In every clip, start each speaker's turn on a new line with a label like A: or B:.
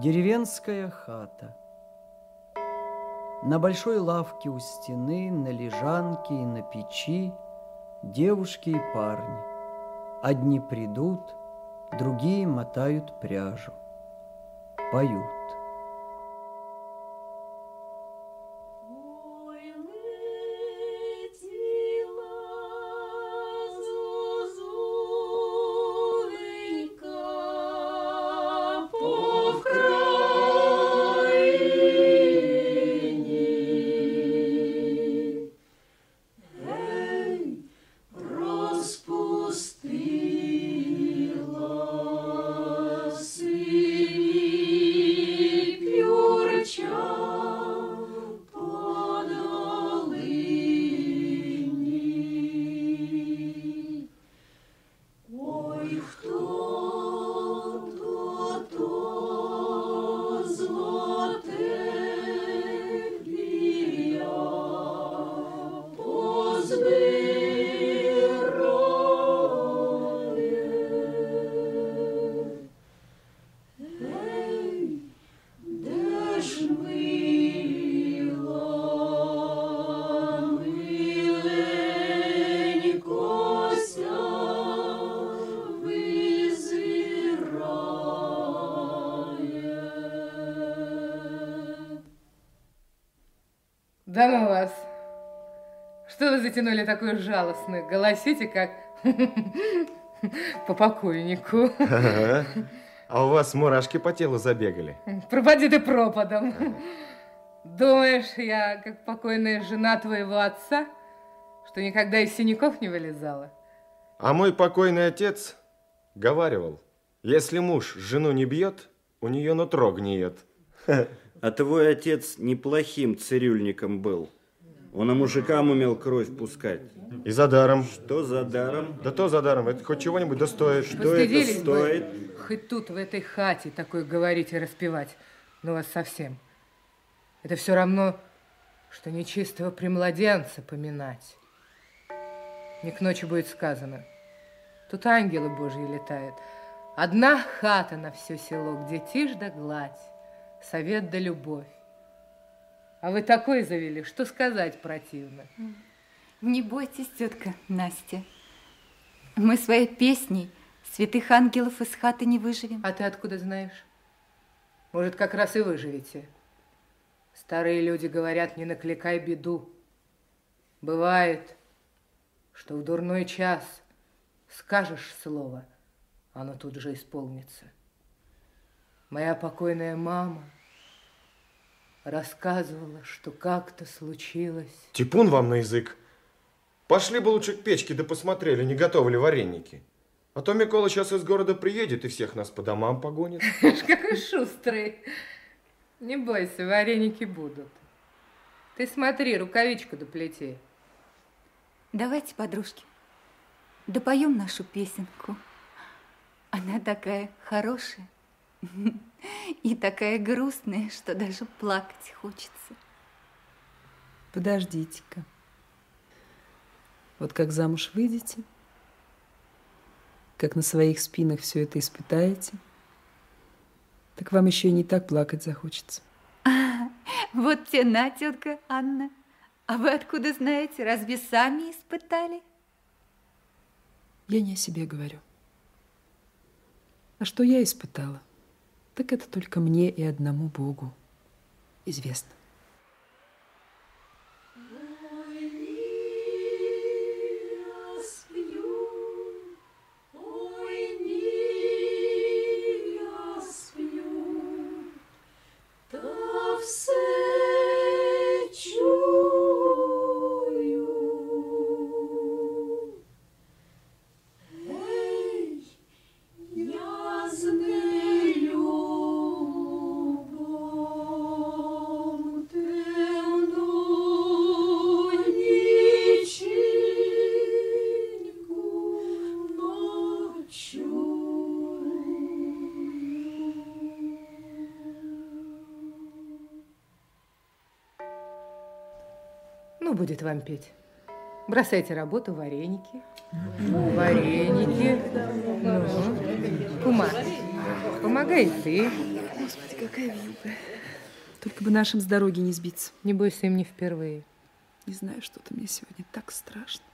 A: Деревенская хата. На большой лавке у стены, на лежанке и на печи девушки и парни. Одни придут, другие мотают пряжу, поют.
B: Затянули такой жалостный? Голосите, как по покойнику.
C: А у вас мурашки по телу забегали.
B: Пропади ты пропадом. Думаешь, я как покойная жена твоего отца, что никогда из синяков не вылезала?
C: А мой покойный отец говаривал, если муж жену не бьет, у нее нутро гниет.
D: А твой отец неплохим цирюльником был. Он и мужикам умел кровь пускать.
C: И за даром.
D: Что за даром?
C: Да то за даром. Это хоть чего-нибудь да стоит.
D: Что это стоит?
B: Бы, хоть тут, в этой хате, такое говорить и распевать. Ну вас совсем. Это все равно, что нечистого примладенца поминать. Не к ночи будет сказано. Тут ангелы Божьи летают. Одна хата на все село, где тишь да гладь совет да любовь. А вы такой завели, что сказать противно.
E: Не бойтесь, тетка Настя. Мы своей песней святых ангелов из хаты не выживем.
B: А ты откуда знаешь? Может, как раз и выживете. Старые люди говорят, не накликай беду. Бывает, что в дурной час скажешь слово, оно тут же исполнится. Моя покойная мама рассказывала, что как-то случилось.
C: Типун вам на язык. Пошли бы лучше к печке, да посмотрели, не готовы ли вареники. А то Микола сейчас из города приедет и всех нас по домам погонит.
B: Какой шустрый. Не бойся, вареники будут. Ты смотри, рукавичку доплети.
E: Давайте, подружки, допоем нашу песенку. Она такая хорошая. И такая грустная, что даже плакать хочется.
F: Подождите-ка. Вот как замуж выйдете, как на своих спинах все это испытаете, так вам еще и не так плакать захочется.
E: А, вот тена, тетка Анна. А вы откуда знаете? Разве сами испытали?
F: Я не о себе говорю. А что я испытала? Так это только мне и одному Богу известно.
B: Будет вам петь. Бросайте работу, вареники. Вареники. Ну, кума, помогай ты.
F: Господи, какая вьюга. Только бы нашим с дороги не сбиться.
B: Не бойся, им не впервые.
F: Не знаю, что-то мне сегодня так страшно.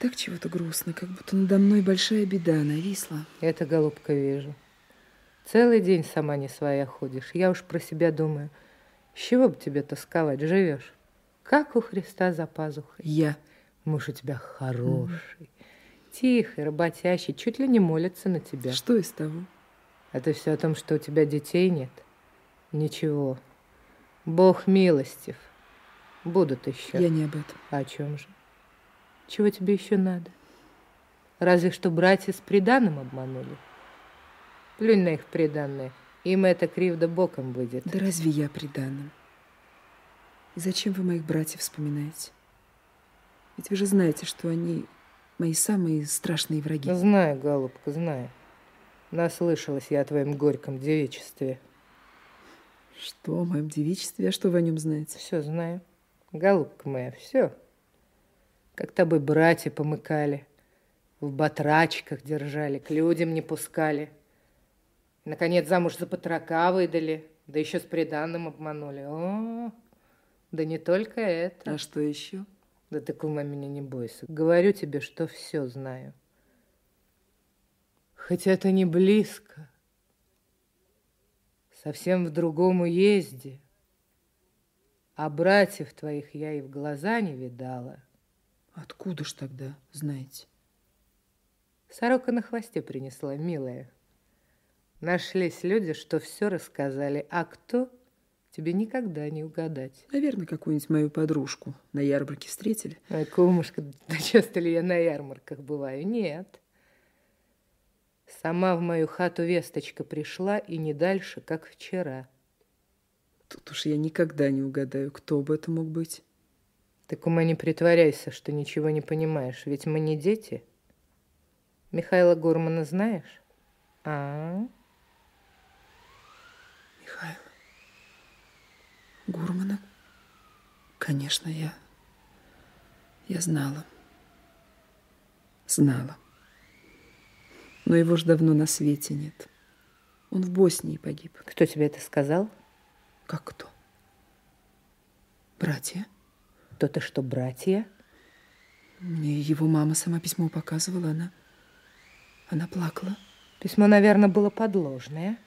F: Так чего-то грустно, как будто надо мной большая беда нависла.
B: Это, голубка, вижу. Целый день сама не своя ходишь. Я уж про себя думаю. С чего бы тебе тосковать? Живешь, как у Христа за пазухой.
F: Я.
B: Муж у тебя хороший, тихий, работящий, чуть ли не молится на тебя.
F: Что из того?
B: Это все о том, что у тебя детей нет? Ничего. Бог милостив. Будут еще.
F: Я не об этом.
B: А о чем же? Чего тебе еще надо? Разве что братья с приданым обманули. Плюнь на их приданное. Им это кривда боком выйдет.
F: Да разве я преданным? И зачем вы моих братьев вспоминаете? Ведь вы же знаете, что они мои самые страшные враги.
B: Знаю, голубка, знаю. Наслышалась я о твоем горьком девичестве.
F: Что о моем девичестве? А что вы о нем знаете?
B: Все знаю. Голубка моя, все. Как тобой братья помыкали, в батрачках держали, к людям не пускали. Наконец замуж за потрока выдали, да еще с приданным обманули. О, да не только это.
F: А что еще?
B: Да ты, кума, меня не бойся. Говорю тебе, что все знаю. Хоть это не близко, совсем в другом уезде, а братьев твоих я и в глаза не видала.
F: Откуда ж тогда знаете?
B: Сорока на хвосте принесла, милая. Нашлись люди, что все рассказали, а кто тебе никогда не угадать.
F: Наверное, какую-нибудь мою подружку на ярмарке встретили.
B: Ой, кумушка, да часто ли я на ярмарках бываю? Нет. Сама в мою хату весточка пришла, и не дальше, как вчера.
F: Тут уж я никогда не угадаю, кто бы это мог быть.
B: Ты, кума, не притворяйся, что ничего не понимаешь, ведь мы не дети. Михаила Гурмана знаешь? А, -а, -а.
F: Михаил Гурмана? Конечно, я... Я знала. Знала. Но его ж давно на свете нет. Он в Боснии погиб.
B: Кто тебе это сказал?
F: Как кто? Братья.
B: То-то что, братья?
F: Мне его мама сама письмо показывала, она... Она плакала.
B: Письмо, наверное, было подложное,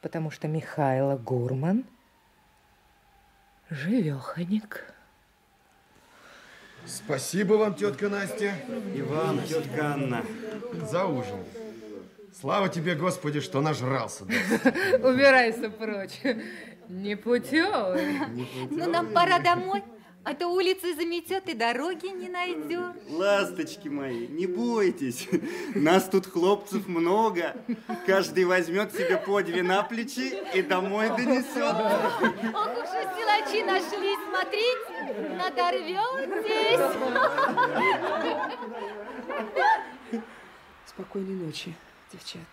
B: потому что Михайло Гурман живеханик.
C: Спасибо вам, тетка Настя.
D: И вам, тетка Анна.
C: За ужин. Слава тебе, Господи, что нажрался.
B: Убирайся прочь. Непутевый.
E: Ну, нам пора домой. А то улицы заметет и дороги не найдем.
D: Ласточки мои, не бойтесь. Нас тут хлопцев много. Каждый возьмет себе по две на плечи и домой донесет.
E: Ох уж и силачи нашлись, смотрите, надорветесь.
F: Спокойной ночи, девчата.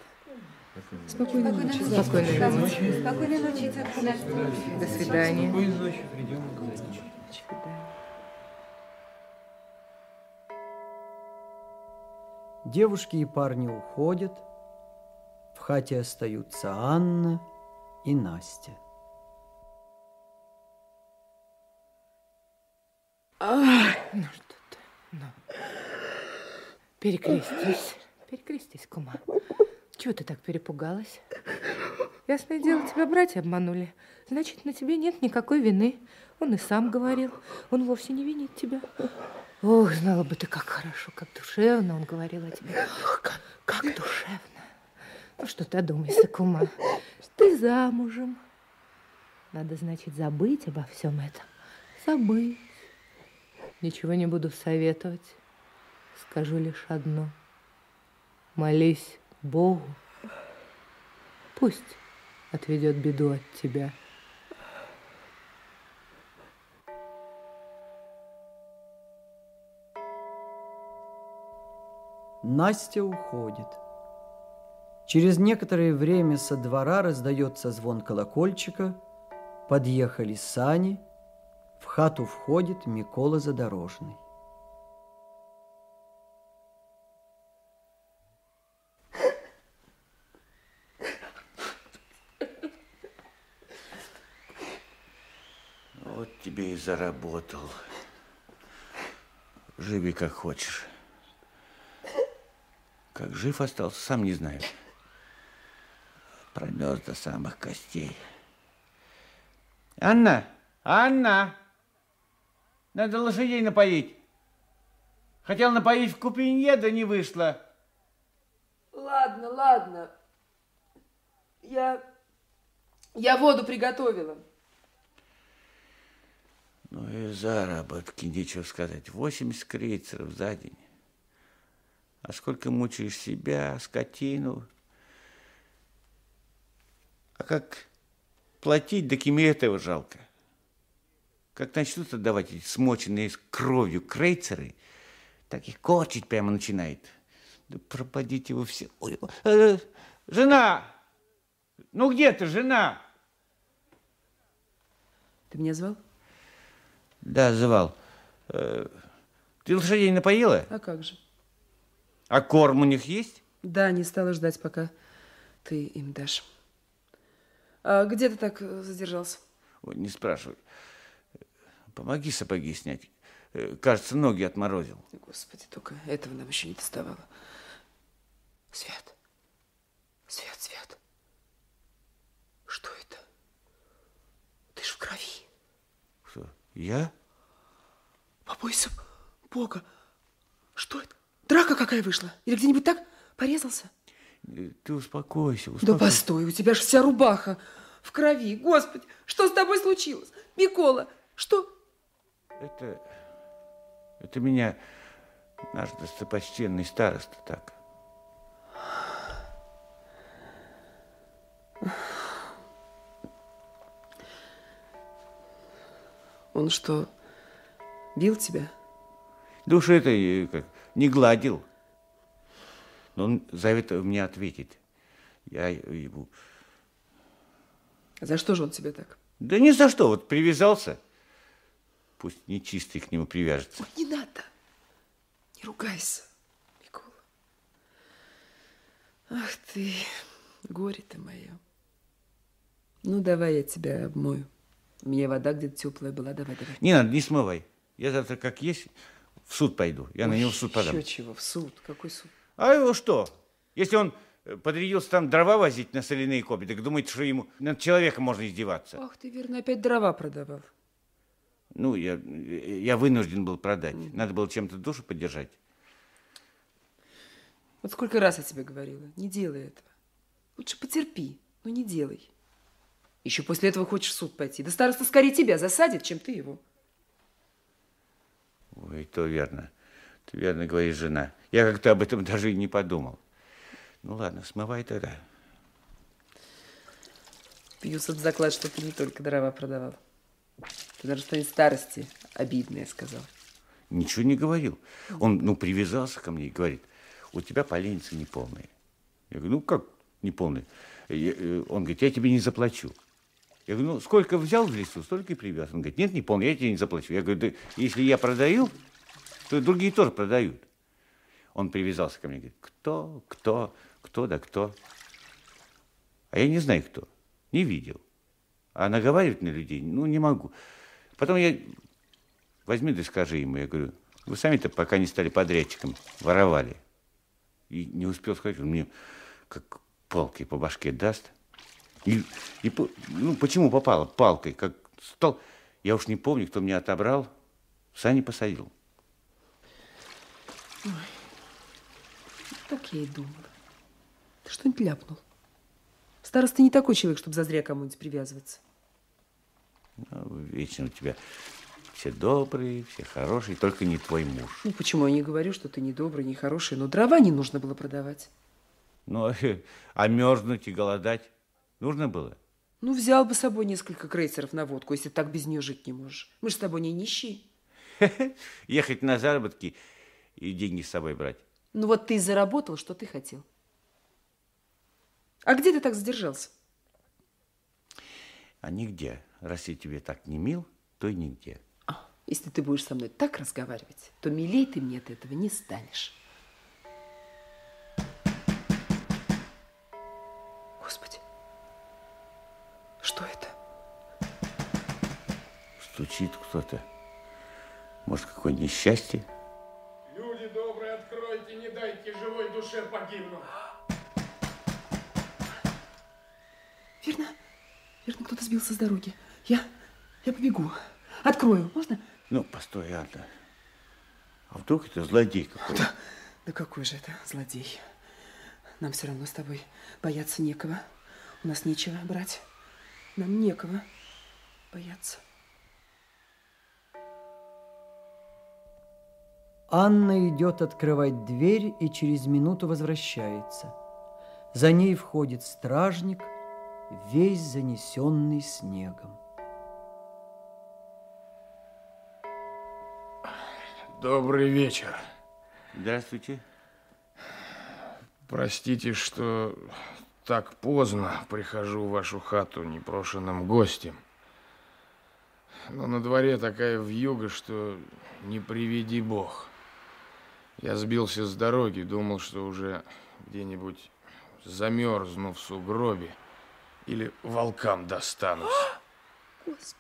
F: Спокойной ночи.
B: Спокойной ночи.
E: Спокойной ночи, тетка Настя.
B: До свидания.
A: Спокойной ночи, придем и говорить. Девушки и парни уходят. В хате остаются Анна и Настя.
B: Ах, ну что ты, ну. Перекрестись, перекрестись, кума. Чего ты так перепугалась? Ясное дело, тебя братья обманули. Значит, на тебе нет никакой вины. Он и сам говорил. Он вовсе не винит тебя. Ох, знала бы ты, как хорошо, как душевно он говорил о тебе. Как, как душевно. Ну что ты одумайся, кума. Ты замужем. Надо, значит, забыть обо всем этом. Забыть. Ничего не буду советовать. Скажу лишь одно. Молись Богу. Пусть отведет беду от тебя.
A: Настя уходит. Через некоторое время со двора раздается звон колокольчика. Подъехали сани. В хату входит Микола Задорожный.
G: тебе и заработал. Живи как хочешь. Как жив остался, сам не знаю. Промерз до самых костей. Анна! Анна! Надо лошадей напоить. Хотел напоить в купинье, да не вышло.
F: Ладно, ладно. Я... Я воду приготовила.
G: Ну и заработки, нечего сказать. 80 крейцеров за день. А сколько мучаешь себя, скотину. А как платить, да кеме этого жалко. Как начнут отдавать эти смоченные кровью крейцеры, так их корчить прямо начинает. Да пропадите вы все. Ой, э, жена! Ну где ты, жена?
F: Ты меня звал?
G: Да, звал. Э, ты лошадей напоила?
F: А как же?
G: А корм у них есть?
F: Да, не стала ждать, пока ты им дашь. А где ты так задержался?
G: Ой, не спрашивай. Помоги сапоги снять. Э, Кажется, ноги отморозил.
F: Господи, только этого нам еще не доставало. Свят. Свят, Свят. Что это? Ты ж в крови.
G: Я?
F: Побойся Бога. Что это? Драка какая вышла? Или где-нибудь так порезался?
G: Э, Ты успокойся,
F: Да
G: успокойся.
F: постой, у тебя же вся рубаха в крови. Господи, что с тобой случилось? Микола, что?
G: Это, это меня наш достопочтенный староста так.
F: Он что, бил тебя?
G: Уж это э, как, не гладил. Но он за это мне ответит. Я ему...
F: За что же он тебя так?
G: Да ни за что, вот привязался. Пусть нечистый к нему привяжется.
F: Ой, не надо. Не ругайся, Микола. Ах ты, горе-то мое. Ну, давай я тебя обмою. Меня вода где-то теплая была. Давай, давай.
G: Не надо, не смывай. Я завтра как есть в суд пойду. Я на него в суд подам.
F: Еще чего, в суд? Какой суд?
G: А его что? Если он э, подрядился там дрова возить на соляные копи, так думаете, что ему над человеком можно издеваться?
F: Ах, ты, верно, опять дрова продавал.
G: Ну, я, я вынужден был продать. Надо было чем-то душу поддержать.
F: Вот сколько раз я тебе говорила, не делай этого. Лучше потерпи, но не делай. Еще после этого хочешь в суд пойти. Да староста скорее тебя засадит, чем ты его.
G: Ой, то верно. Ты верно говоришь, жена. Я как-то об этом даже и не подумал. Ну ладно, смывай тогда.
F: Пьюс от заклад, что ты не только дрова продавал. Ты даже что-нибудь старости обидное сказал.
G: Ничего не говорил. Он, ну, привязался ко мне и говорит, у тебя поленница неполная. Я говорю, ну, как неполная? Я- э, Он говорит, я тебе не заплачу. Я говорю, ну, сколько взял в лесу, столько и привез. Он говорит, нет, не полный, я тебе не заплачу. Я говорю, да если я продаю, то другие тоже продают. Он привязался ко мне, говорит, кто, кто, кто да кто. А я не знаю, кто, не видел. А наговаривать на людей, ну, не могу. Потом я, возьми да скажи ему, я говорю, вы сами-то пока не стали подрядчиком, воровали. И не успел сказать, он мне как палкой по башке даст. И, и ну, почему попало палкой? Как стал, я уж не помню, кто меня отобрал, сани посадил.
F: Так я и думала. Ты что-нибудь ляпнул. Староста не такой человек, чтобы зазря кому-нибудь привязываться.
G: Ну, Вечно у тебя все добрые, все хорошие, только не твой муж.
F: Ну, почему я не говорю, что ты не добрый, не хороший, но дрова не нужно было продавать.
G: Ну, а мерзнуть и голодать нужно было?
F: Ну, взял бы с собой несколько крейсеров на водку, если так без нее жить не можешь. Мы же с тобой не нищие.
G: Ехать на заработки и деньги с собой брать.
F: Ну, вот ты и заработал, что ты хотел. А где ты так задержался?
G: А нигде. Раз я тебе так не мил, то и нигде.
F: А, если ты будешь со мной так разговаривать, то милей ты мне от этого не станешь.
G: Стучит кто-то. Может, какое несчастье?
H: Люди добрые, откройте, не дайте живой душе погибнуть.
F: Верно? Верно, кто-то сбился с дороги. Я, я побегу. Открою, можно?
G: Ну, постой, Анна. А вдруг это злодей какой-то?
F: Да, да какой же это злодей? Нам все равно с тобой бояться некого. У нас нечего брать. Нам некого бояться.
A: Анна идет открывать дверь и через минуту возвращается. За ней входит стражник, весь занесенный снегом.
H: Добрый вечер.
G: Здравствуйте.
H: Простите, что так поздно прихожу в вашу хату непрошенным гостем. Но на дворе такая вьюга, что не приведи бог. Я сбился с дороги, думал, что уже где-нибудь замерзну в сугробе или волкам достанусь.
F: Господи.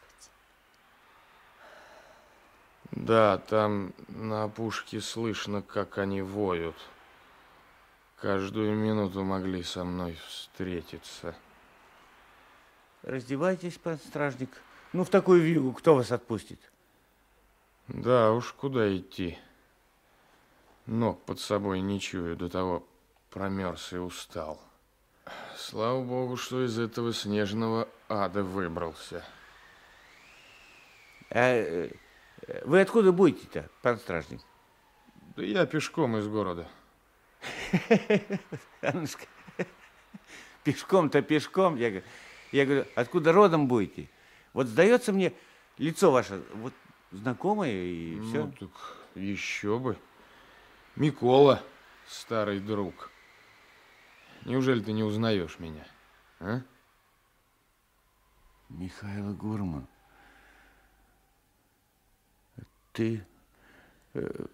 H: Да, там на опушке слышно, как они воют. Каждую минуту могли со мной встретиться.
G: Раздевайтесь, пан стражник. Ну, в такую вигу кто вас отпустит?
H: Да уж, куда идти? Ног под собой не чую, до того промерз и устал. Слава богу, что из этого снежного ада выбрался.
G: А э, вы откуда будете-то, пан стражник?
H: Да я пешком из города.
G: Аннушка, пешком-то пешком. Я, говорю- я говорю, откуда родом будете? Вот сдается мне лицо ваше вот знакомое и все.
H: Ну, так еще бы. Микола, старый друг. Неужели ты не узнаешь меня? А?
G: Михаил Гурман. Ты... э,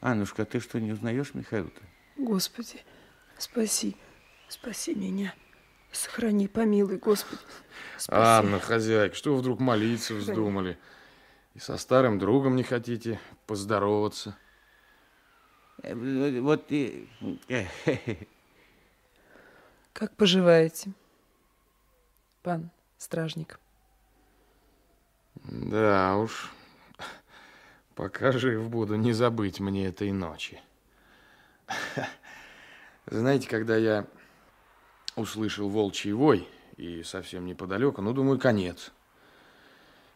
G: Аннушка, ты что, не узнаешь Михаила-то?
F: Господи, спаси, спаси меня. Сохрани, помилуй, Господи. Спаси.
H: Анна, хозяйка, что вы вдруг молиться вздумали? И со старым другом не хотите поздороваться?
G: Э, Вот и...
F: Как поживаете, пан стражник?
H: Да уж, пока жив буду, не забыть мне этой ночи. Знаете, когда я услышал волчий вой, и совсем неподалеку, ну, думаю, конец.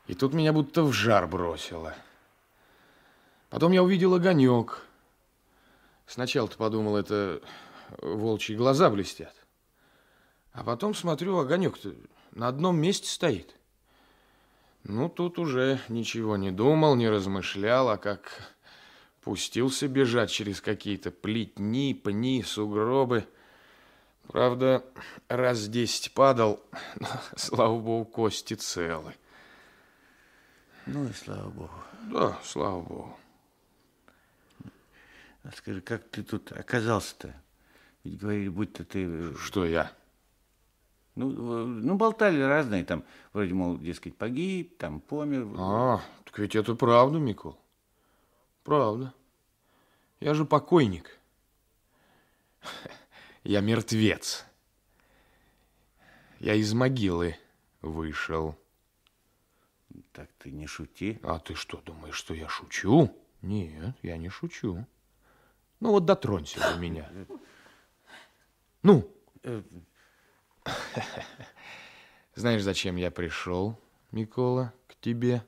H: И тут меня будто в жар бросило. Потом я увидел огонек. Сначала-то подумал, это волчьи глаза блестят. А потом смотрю, огонек-то на одном месте стоит. Ну, тут уже ничего не думал, не размышлял, а как пустился бежать через какие-то плетни, пни, сугробы. Правда, раз десять падал, но, слава богу, кости целы.
G: Ну и слава богу.
H: Да, слава богу.
G: А скажи, как ты тут оказался-то? Ведь говорили, будто ты... э,
H: Что я?
G: Ну, э, ну, болтали разные, там, вроде, мол, дескать, погиб, там, помер.
H: А, так ведь это правда, Микол. Правда. Я же покойник. Я мертвец. Я из могилы вышел.
G: Так ты не шути.
H: А ты что, думаешь, что я шучу? Нет, я не шучу. Ну вот дотронься до меня. Ну,
G: Э,
H: знаешь, зачем я пришел, Микола, к тебе?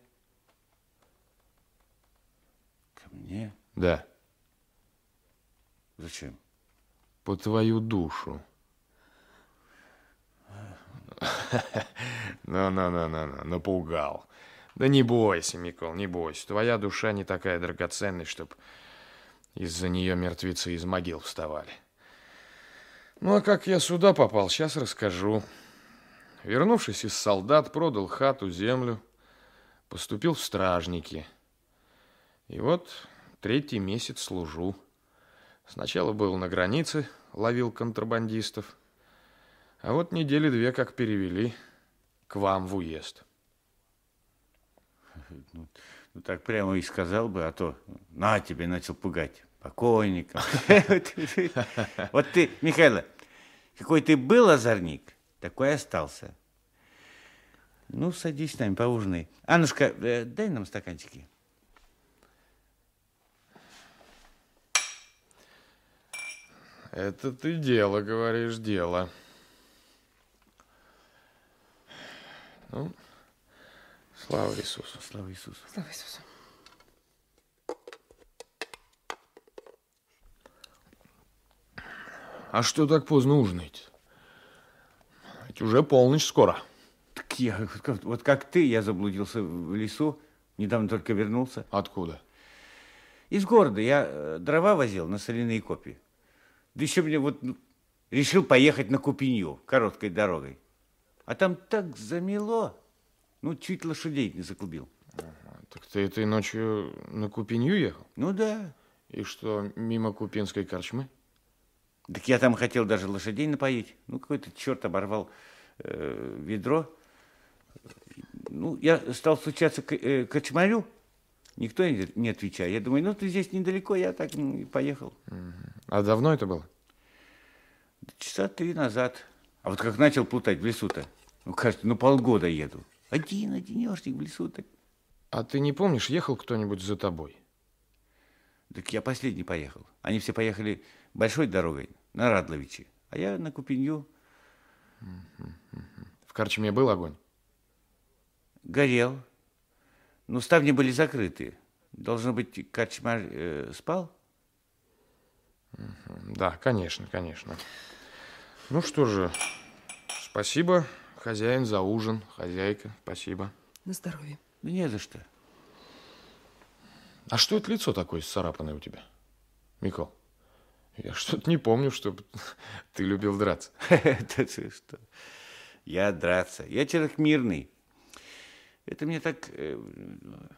G: Ко мне?
H: Да,
G: Зачем?
H: по твою душу. Ну-ну-ну-ну, напугал. Да не бойся, Микол, не бойся. Твоя душа не такая драгоценная, чтоб из-за нее мертвецы из могил вставали. Ну, а как я сюда попал, сейчас расскажу. Вернувшись из солдат, продал хату, землю, поступил в стражники. И вот третий месяц служу. Сначала был на границе, ловил контрабандистов. А вот недели две как перевели к вам в уезд.
G: ну, ну, так прямо и сказал бы, а то на тебе начал пугать покойником. Вот ты, Михайло, какой ты был озорник, такой остался. Ну, садись с нами, поужинай. Аннушка, э, дай нам стаканчики.
H: Это ты дело, говоришь, дело. Ну, слава Иисусу.
G: Слава Иисусу.
B: Слава Иисусу.
H: А что так поздно ужинаете? Ведь уже полночь скоро.
G: Так я, вот как- ты, я заблудился в лесу, недавно только вернулся.
H: Откуда?
G: Из города я э, дрова возил на соляные копии. Да еще мне вот ну, решил поехать на Купинью короткой дорогой. А там так замело. Ну, чуть лошадей не заклубил.
H: Так ты этой ночью на Купинью ехал?
G: Ну да.
H: И что, мимо Купинской корчмы?
G: Так я там хотел даже лошадей напоить. Ну, какой-то черт оборвал э, ведро. Ну, я стал стучаться к э, кочмарю. Никто не, не отвечает. Я думаю, ну, ты здесь недалеко, я так ну, и поехал.
H: А давно это было?
G: Часа три назад. А вот как начал плутать в лесу-то, ну, кажется, ну, полгода еду. Один, одинешник в лесу-то.
H: А ты не помнишь, ехал кто-нибудь за тобой?
G: Так я последний поехал. Они все поехали большой дорогой на Радловичи, а я на Купинью
H: В корчме был огонь?
G: горел. Ну, ставни были закрыты. Должно быть, Качмар э, спал?
H: Да, конечно, конечно. Ну что же, спасибо, хозяин, за ужин. Хозяйка, спасибо.
F: На здоровье.
G: Да не за что.
H: А что это лицо такое сцарапанное у тебя, Микол? Я что-то не помню, чтобы ты любил драться.
G: Это ты что? Я драться. Я человек мирный. Это мне так э,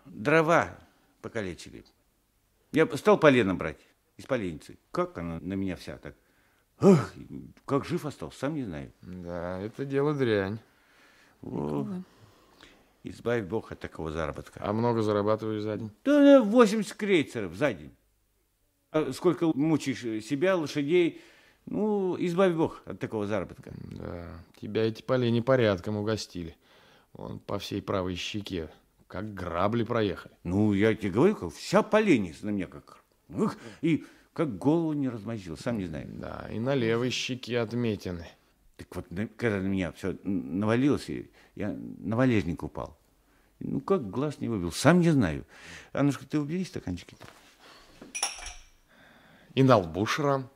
G: дрова покалечили. Я стал полено брать из поленницы. Как она на меня вся так? Ах, как жив остался, сам не знаю.
H: Да, это дело дрянь.
G: О, избавь Бог от такого заработка.
H: А много зарабатываешь за день?
G: Да, да, 80 крейцеров за день. А сколько мучаешь себя, лошадей, ну, избавь Бог от такого заработка.
H: Да, тебя эти полени порядком угостили. Вон по всей правой щеке, как грабли проехали.
G: Ну, я тебе говорю, как вся поленница на меня как... Ух, и как голову не размозжил, сам не знаю.
H: Да, и на левой щеке отметины.
G: Так вот, когда на меня все навалилось, я на валежник упал. Ну, как глаз не выбил, сам не знаю. Аннушка, ты убери стаканчики.
H: И на лбу шрам,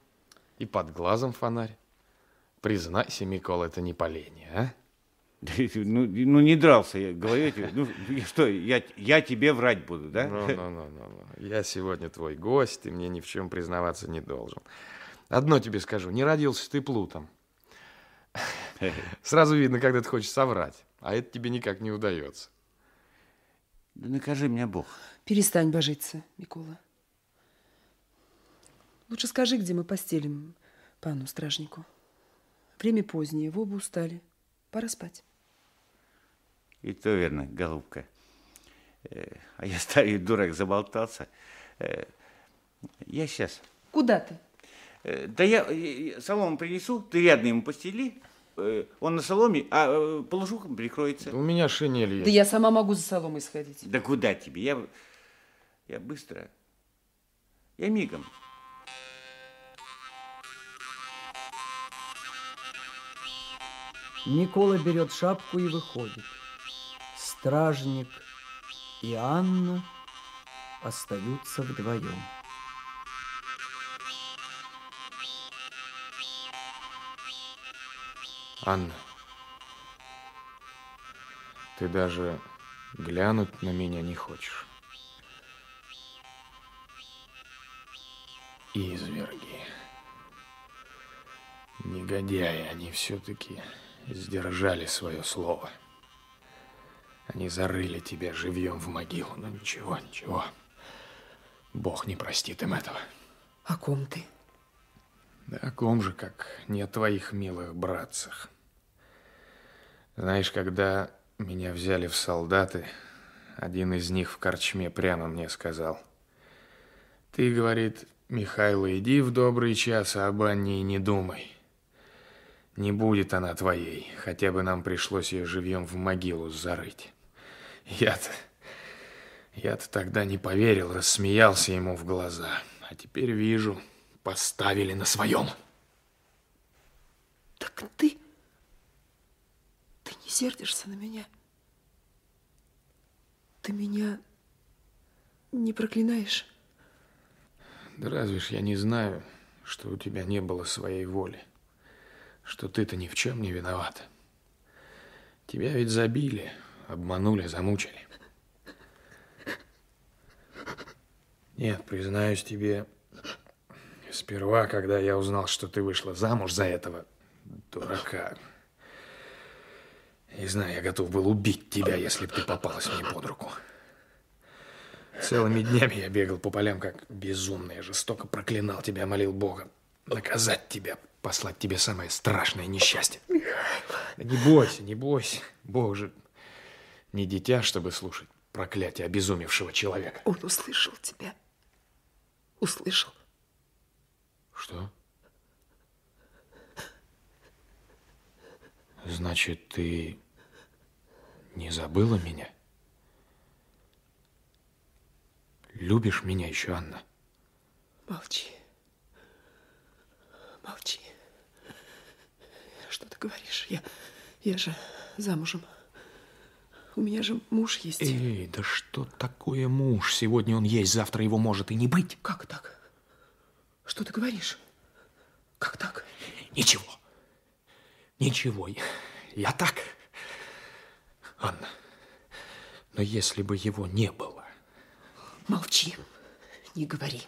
H: и под глазом фонарь. Признайся, Микола, это не поленье, а?
G: Ну, ну, не дрался, я говорю тебе. Ну, что, я, я тебе врать буду, да?
H: Ну, ну, ну, ну, ну. Я сегодня твой гость, ты мне ни в чем признаваться не должен. Одно тебе скажу, не родился ты плутом. Сразу видно, когда ты хочешь соврать, а это тебе никак не удается.
G: Да накажи меня Бог.
F: Перестань божиться, Микола. Лучше скажи, где мы постелим пану стражнику. Время позднее, вы оба устали. Пора спать.
G: И то верно, голубка. Э, А я старый дурак заболтался. Э, Я сейчас.
F: Куда ты?
G: Э, Да я э, солому принесу, ты рядно ему постели. Э, Он на соломе, а э, полушухом прикроется.
H: У меня шинель есть.
F: Да я сама могу за соломой сходить.
G: Да куда тебе? Я, я быстро. Я мигом.
A: Никола берет шапку и выходит. Стражник и Анна остаются вдвоем.
H: Анна, ты даже глянуть на меня не хочешь. Изверги. Негодяи, они все-таки сдержали свое слово. Они зарыли тебя живьем в могилу, но ничего, ничего. Бог не простит им этого.
F: О ком ты?
H: Да о ком же, как не о твоих милых братцах. Знаешь, когда меня взяли в солдаты, один из них в корчме прямо мне сказал. Ты, говорит, Михайло, иди в добрый час, а об Анне не думай. Не будет она твоей, хотя бы нам пришлось ее живьем в могилу зарыть. Я-то... Я-то тогда не поверил, рассмеялся ему в глаза. А теперь вижу, поставили на своем.
F: Так ты... Ты не сердишься на меня? Ты меня не проклинаешь?
H: Да разве ж я не знаю, что у тебя не было своей воли что ты-то ни в чем не виноват. Тебя ведь забили, обманули, замучили. Нет, признаюсь тебе, сперва, когда я узнал, что ты вышла замуж за этого дурака, не знаю, я готов был убить тебя, если бы ты попалась мне под руку. Целыми днями я бегал по полям, как безумный, жестоко проклинал тебя, молил Бога наказать тебя, послать тебе самое страшное несчастье. Да не бойся, не бойся. Бог же не дитя, чтобы слушать проклятие обезумевшего человека.
F: Он услышал тебя. Услышал.
H: Что? Значит, ты не забыла меня? Любишь меня еще, Анна?
F: Молчи. Молчи. Говоришь? Я, я же замужем. У меня же муж есть.
H: Эй, да что такое муж? Сегодня он есть, завтра его может и не быть.
F: Как так? Что ты говоришь? Как так?
H: Ничего. Ничего. Я, я так. Анна, но если бы его не было...
F: Молчи, не говори.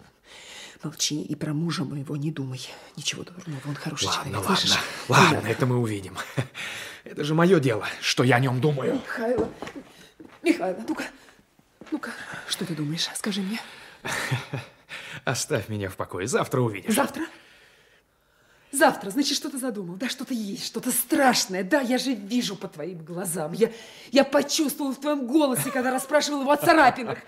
F: Молчи и про мужа моего не думай. Ничего дурного, он хороший
H: ладно,
F: человек.
H: Ладно,
F: слышишь?
H: ладно, ладно, это мы увидим. Это же мое дело, что я о нем думаю.
F: Михайло, Михайло, ну-ка, ну-ка, что ты думаешь? Скажи мне.
H: Оставь меня в покое, завтра увидишь.
F: Завтра? Завтра, значит, что-то задумал. Да, что-то есть, что-то страшное. Да, я же вижу по твоим глазам. Я, я почувствовал в твоем голосе, когда расспрашивал его о царапинах.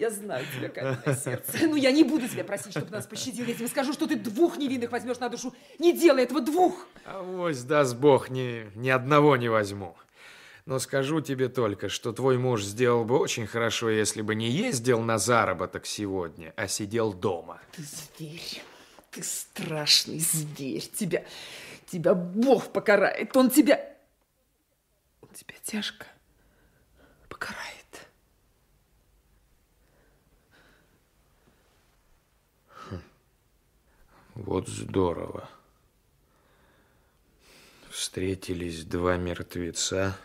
F: Я знаю тебя, каменное сердце. Ну, я не буду тебя просить, чтобы нас пощадил. Я тебе скажу, что ты двух невинных возьмешь на душу. Не делай этого двух.
H: А вось, даст Бог, ни, ни одного не возьму. Но скажу тебе только, что твой муж сделал бы очень хорошо, если бы не ездил на заработок сегодня, а сидел дома.
F: Ты зверь. Ты страшный зверь. Тебя, тебя Бог покарает. Он тебя... Он тебя тяжко покарает.
H: Вот здорово. Встретились два мертвеца.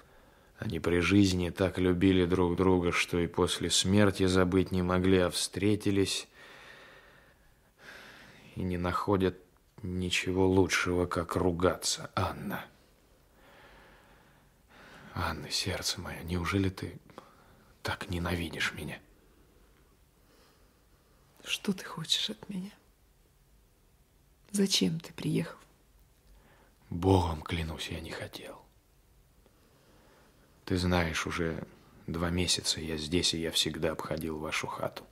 H: Они при жизни так любили друг друга, что и после смерти забыть не могли, а встретились и не находят ничего лучшего, как ругаться. Анна. Анна, сердце мое, неужели ты так ненавидишь меня?
F: Что ты хочешь от меня? Зачем ты приехал?
H: Богом клянусь, я не хотел. Ты знаешь, уже два месяца я здесь, и я всегда обходил вашу хату.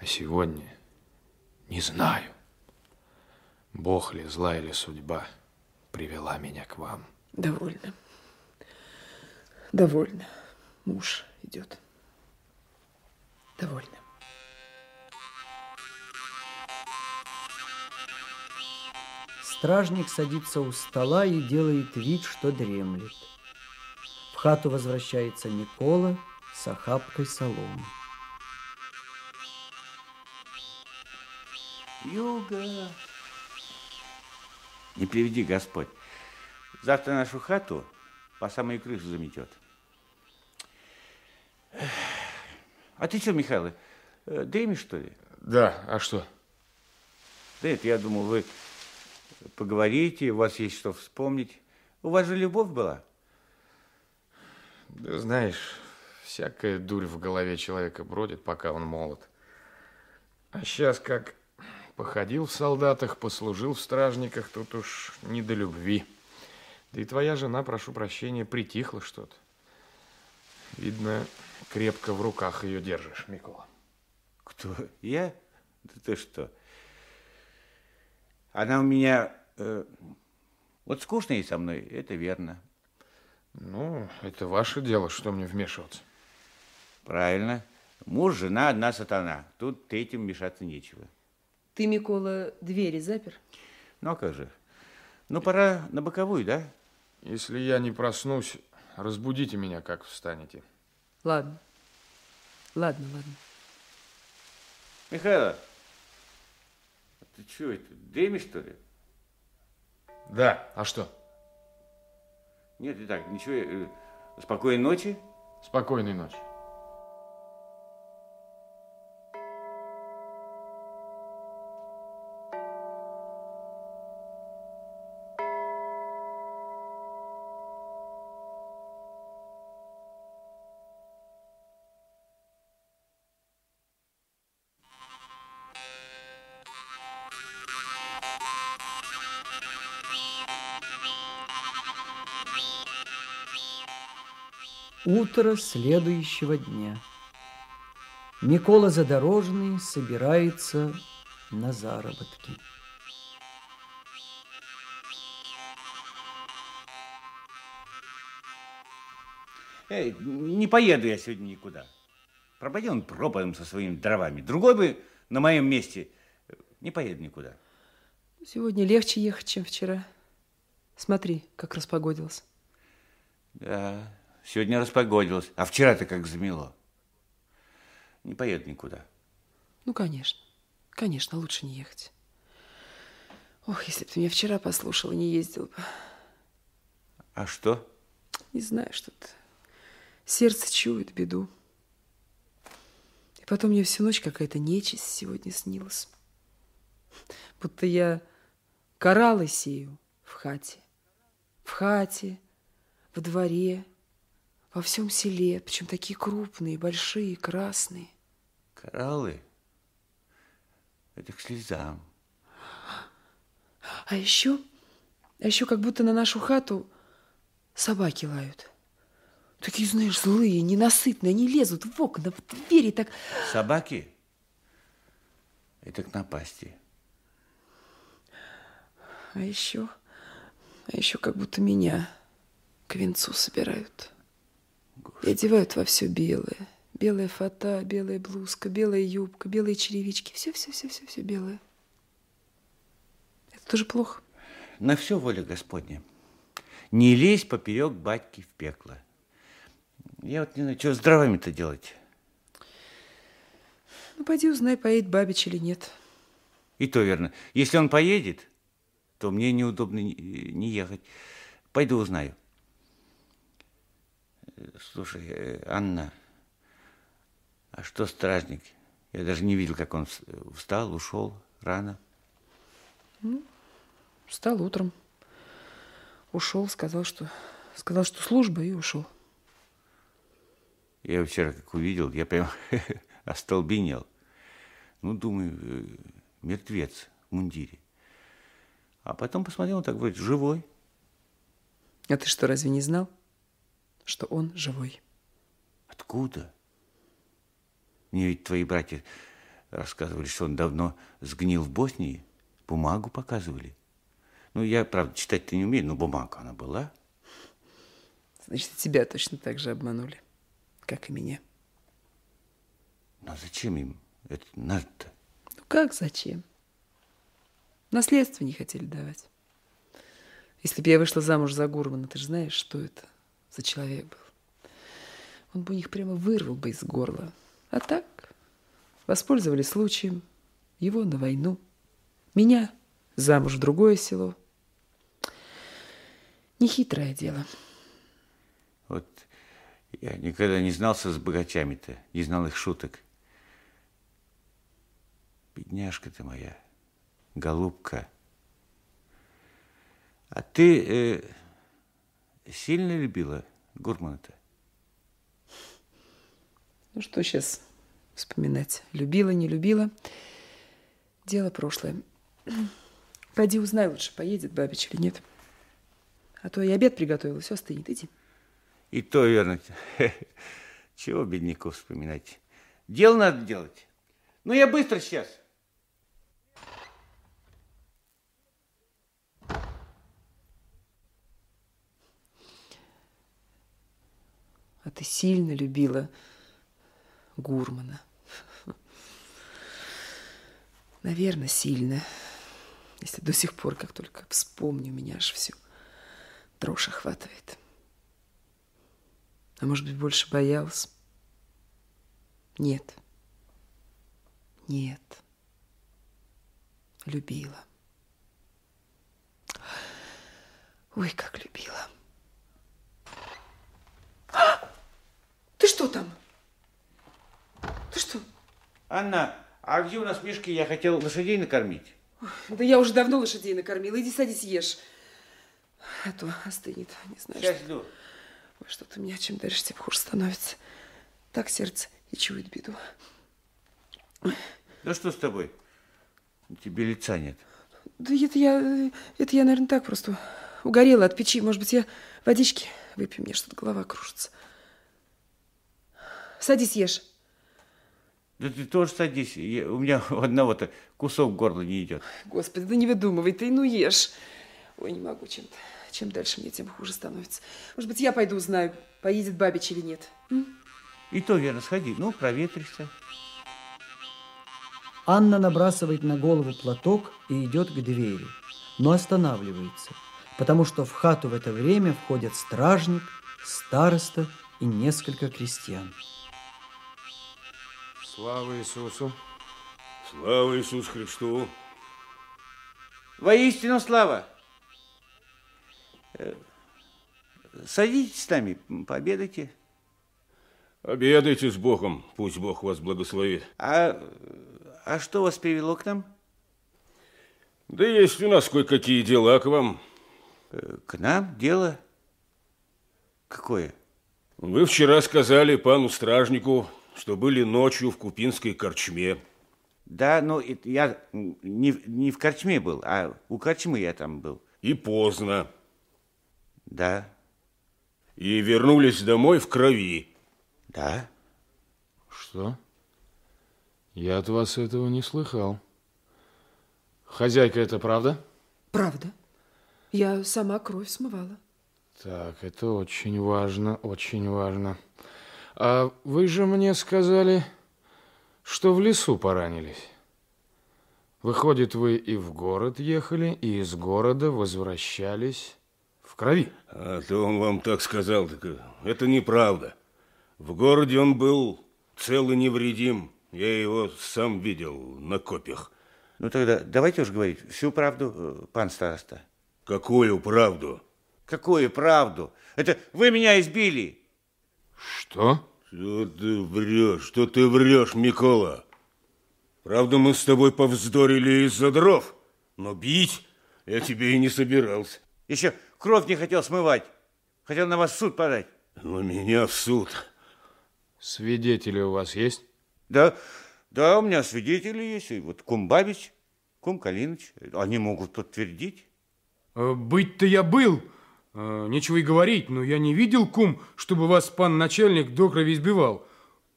H: А сегодня не знаю, Бог ли, зла или судьба привела меня к вам.
F: Довольно. Довольно. Муж идет. Довольно.
A: Стражник садится у стола и делает вид, что дремлет. В хату возвращается Никола с охапкой соломы.
G: Юга. Не приведи Господь. Завтра нашу хату по самой крышу заметет. А ты что, Михаил, э, дремишь, что ли?
H: Да, а что?
G: Да это я думал, вы поговорите, у вас есть что вспомнить. У вас же любовь была.
H: Да знаешь, всякая дурь в голове человека бродит, пока он молод. А сейчас как походил в солдатах, послужил в стражниках, тут уж не до любви. Да и твоя жена, прошу прощения, притихла что-то. Видно, крепко в руках ее держишь, Микола.
G: Кто? Я? Да ты что? Она у меня... э, вот скучно ей со мной, это верно.
H: Ну, это ваше дело, что мне вмешиваться.
G: Правильно. Муж, жена, одна сатана. Тут третьим мешаться нечего.
F: Ты, Микола, двери запер?
G: Ну, а как же? Ну, пора на боковую, да?
H: Если я не проснусь, разбудите меня, как встанете.
F: Ладно. Ладно, ладно.
G: Михайло, а ты что это, дремишь, что ли?
H: Да, а что?
G: Нет, и так, ничего. э, Спокойной ночи.
H: Спокойной ночи.
A: Утро следующего дня. Микола Задорожный собирается на заработки.
G: Эй, не поеду я сегодня никуда. Пропади он пропадом со своими дровами. Другой бы на моем месте э, не поеду никуда.
F: Сегодня легче ехать, чем вчера. Смотри, как распогодился.
G: Да, сегодня распогодилось, а вчера-то как замело. Не поеду никуда.
F: Ну, конечно. Конечно, лучше не ехать. Ох, если бы ты меня вчера послушал и не ездил бы.
G: А что?
F: Не знаю, что-то. Сердце чует беду. И потом мне всю ночь какая-то нечисть сегодня снилась. Будто я кораллы сею в хате. В хате, в дворе, во всем селе. Причем такие крупные, большие, красные.
G: Кораллы? Это к слезам.
F: А еще, а еще как будто на нашу хату собаки лают. Такие, знаешь, злые, ненасытные, они лезут в окна, в двери, так...
G: Собаки? Это к напасти.
F: А еще, а еще как будто меня к венцу собирают. И одевают во все белое. Белая фата, белая блузка, белая юбка, белые черевички. Все, все, все, все, все белое. Это тоже плохо.
G: На все воля Господня. Не лезь поперек батьки в пекло. Я вот не знаю, что с дровами-то делать.
F: Ну, пойди узнай, поедет Бабич или нет.
G: И то верно. Если он поедет, то мне неудобно не- не ехать. Пойду узнаю. Слушай, э, Анна, а что стражник? Я даже не видел, как он вс- встал, ушел рано.
F: Встал утром. Ушел, сказал, что... Сказал, что служба, и ушел.
G: Я вчера как увидел, я прям остолбенел. Ну, думаю, э, мертвец в мундире. А потом посмотрел, он так вроде живой.
F: А ты что, разве не знал, что он живой?
G: Откуда? Мне ведь твои братья рассказывали, что он давно сгнил в Боснии. Бумагу показывали. Ну, я, правда, читать-то не умею, но бумага она была.
F: Значит, тебя точно так же обманули, как и меня.
G: Но зачем им это надо-то?
F: Ну как, зачем? Наследство не хотели давать. Если бы я вышла замуж за Гурмана, ты же знаешь, что это за человек был. Он бы у них прямо вырвал бы из горла. А так, воспользовались случаем, его на войну, меня замуж в другое село. Нехитрое дело.
G: Вот я никогда не знался с богачами-то, не знал их шуток. Бедняжка ты моя, голубка. А ты э, сильно любила Гурмана-то?
F: Ну что сейчас вспоминать? Любила, не любила. Дело прошлое. Пойди узнай лучше, поедет Бабич или нет. А то я обед приготовила, все остынет. Иди.
G: И то верно. Чего бедняков вспоминать? Дело надо делать. Ну, я быстро сейчас.
F: А ты сильно любила Гурмана. Наверное, сильно. Если до сих пор, как только вспомню, меня аж всю дрожь охватывает. А может быть, больше боялась? Нет. Нет. Любила. Ой, как любила. Ты что там? Ты что?
G: Анна, а где у нас мешки? Я хотел лошадей накормить.
F: Да я уже давно лошадей накормила. Иди садись, ешь. А то остынет. Не знаю,
G: Сейчас
F: что...
G: иду.
F: Ой, что-то меня чем дальше, тем хуже становится. Так сердце и чует беду.
G: Да что с тобой? Тебе лица нет.
F: Да это я, это я, наверное, так просто угорела от печи. Может быть, я водички выпью, мне что-то голова кружится. Садись, ешь.
G: Да ты тоже садись. Я- у меня у одного-то кусок в горло не идет.
F: Господи, да не выдумывай ты, ну ешь. Ой, не могу чем-то. Чем дальше мне, тем хуже становится. Может быть, я пойду узнаю, поедет Бабич или нет. М?
G: И то верно, сходи. Ну, проветришься.
A: Анна набрасывает на голову платок и идет к двери, но останавливается, потому что в хату в это время входят стражник, староста и несколько крестьян.
H: Слава Иисусу.
I: Слава Иисусу Христу!
G: Воистину слава. Э, Садитесь с нами, пообедайте.
I: Обедайте с Богом, пусть Бог вас благословит.
G: А, а что вас привело к нам?
I: Да есть у нас кое-какие дела к вам.
G: Э, К нам дело? Какое?
I: Вы вчера сказали пану стражнику, что были ночью в Купинской корчме.
G: Да, ну, это я не, не в корчме был, а у корчмы я там был.
I: И поздно.
G: Да,
I: И вернулись домой в крови.
G: да.
H: Что? Я от вас этого не слыхал. Хозяйка, это правда?
F: Правда. Я сама кровь смывала.
H: Так, это очень важно, очень важно. А вы же мне сказали, что в лесу поранились. Выходит, вы и в город ехали, и из города возвращались в крови.
I: А то он вам так сказал, так это неправда. В городе он был цел и невредим. Я его сам видел на копьях.
G: Ну тогда давайте уж говорить всю правду, э, пан староста.
I: Какую правду?
G: Какую правду? Это вы меня избили.
H: Что?
I: Что ты врешь? Что ты врешь, Микола? Правда, мы с тобой повздорили из-за дров, но бить я тебе и не собирался.
G: Еще кровь не хотел смывать. Хотел на вас в суд подать.
I: Но меня в суд.
H: Свидетели у вас есть?
G: Да, да, у меня свидетели есть. И вот кум Бабич, кум Калиныч. Они могут подтвердить.
J: Э, Быть-то я был, нечего и говорить, но я не видел, кум, чтобы вас пан начальник до крови избивал.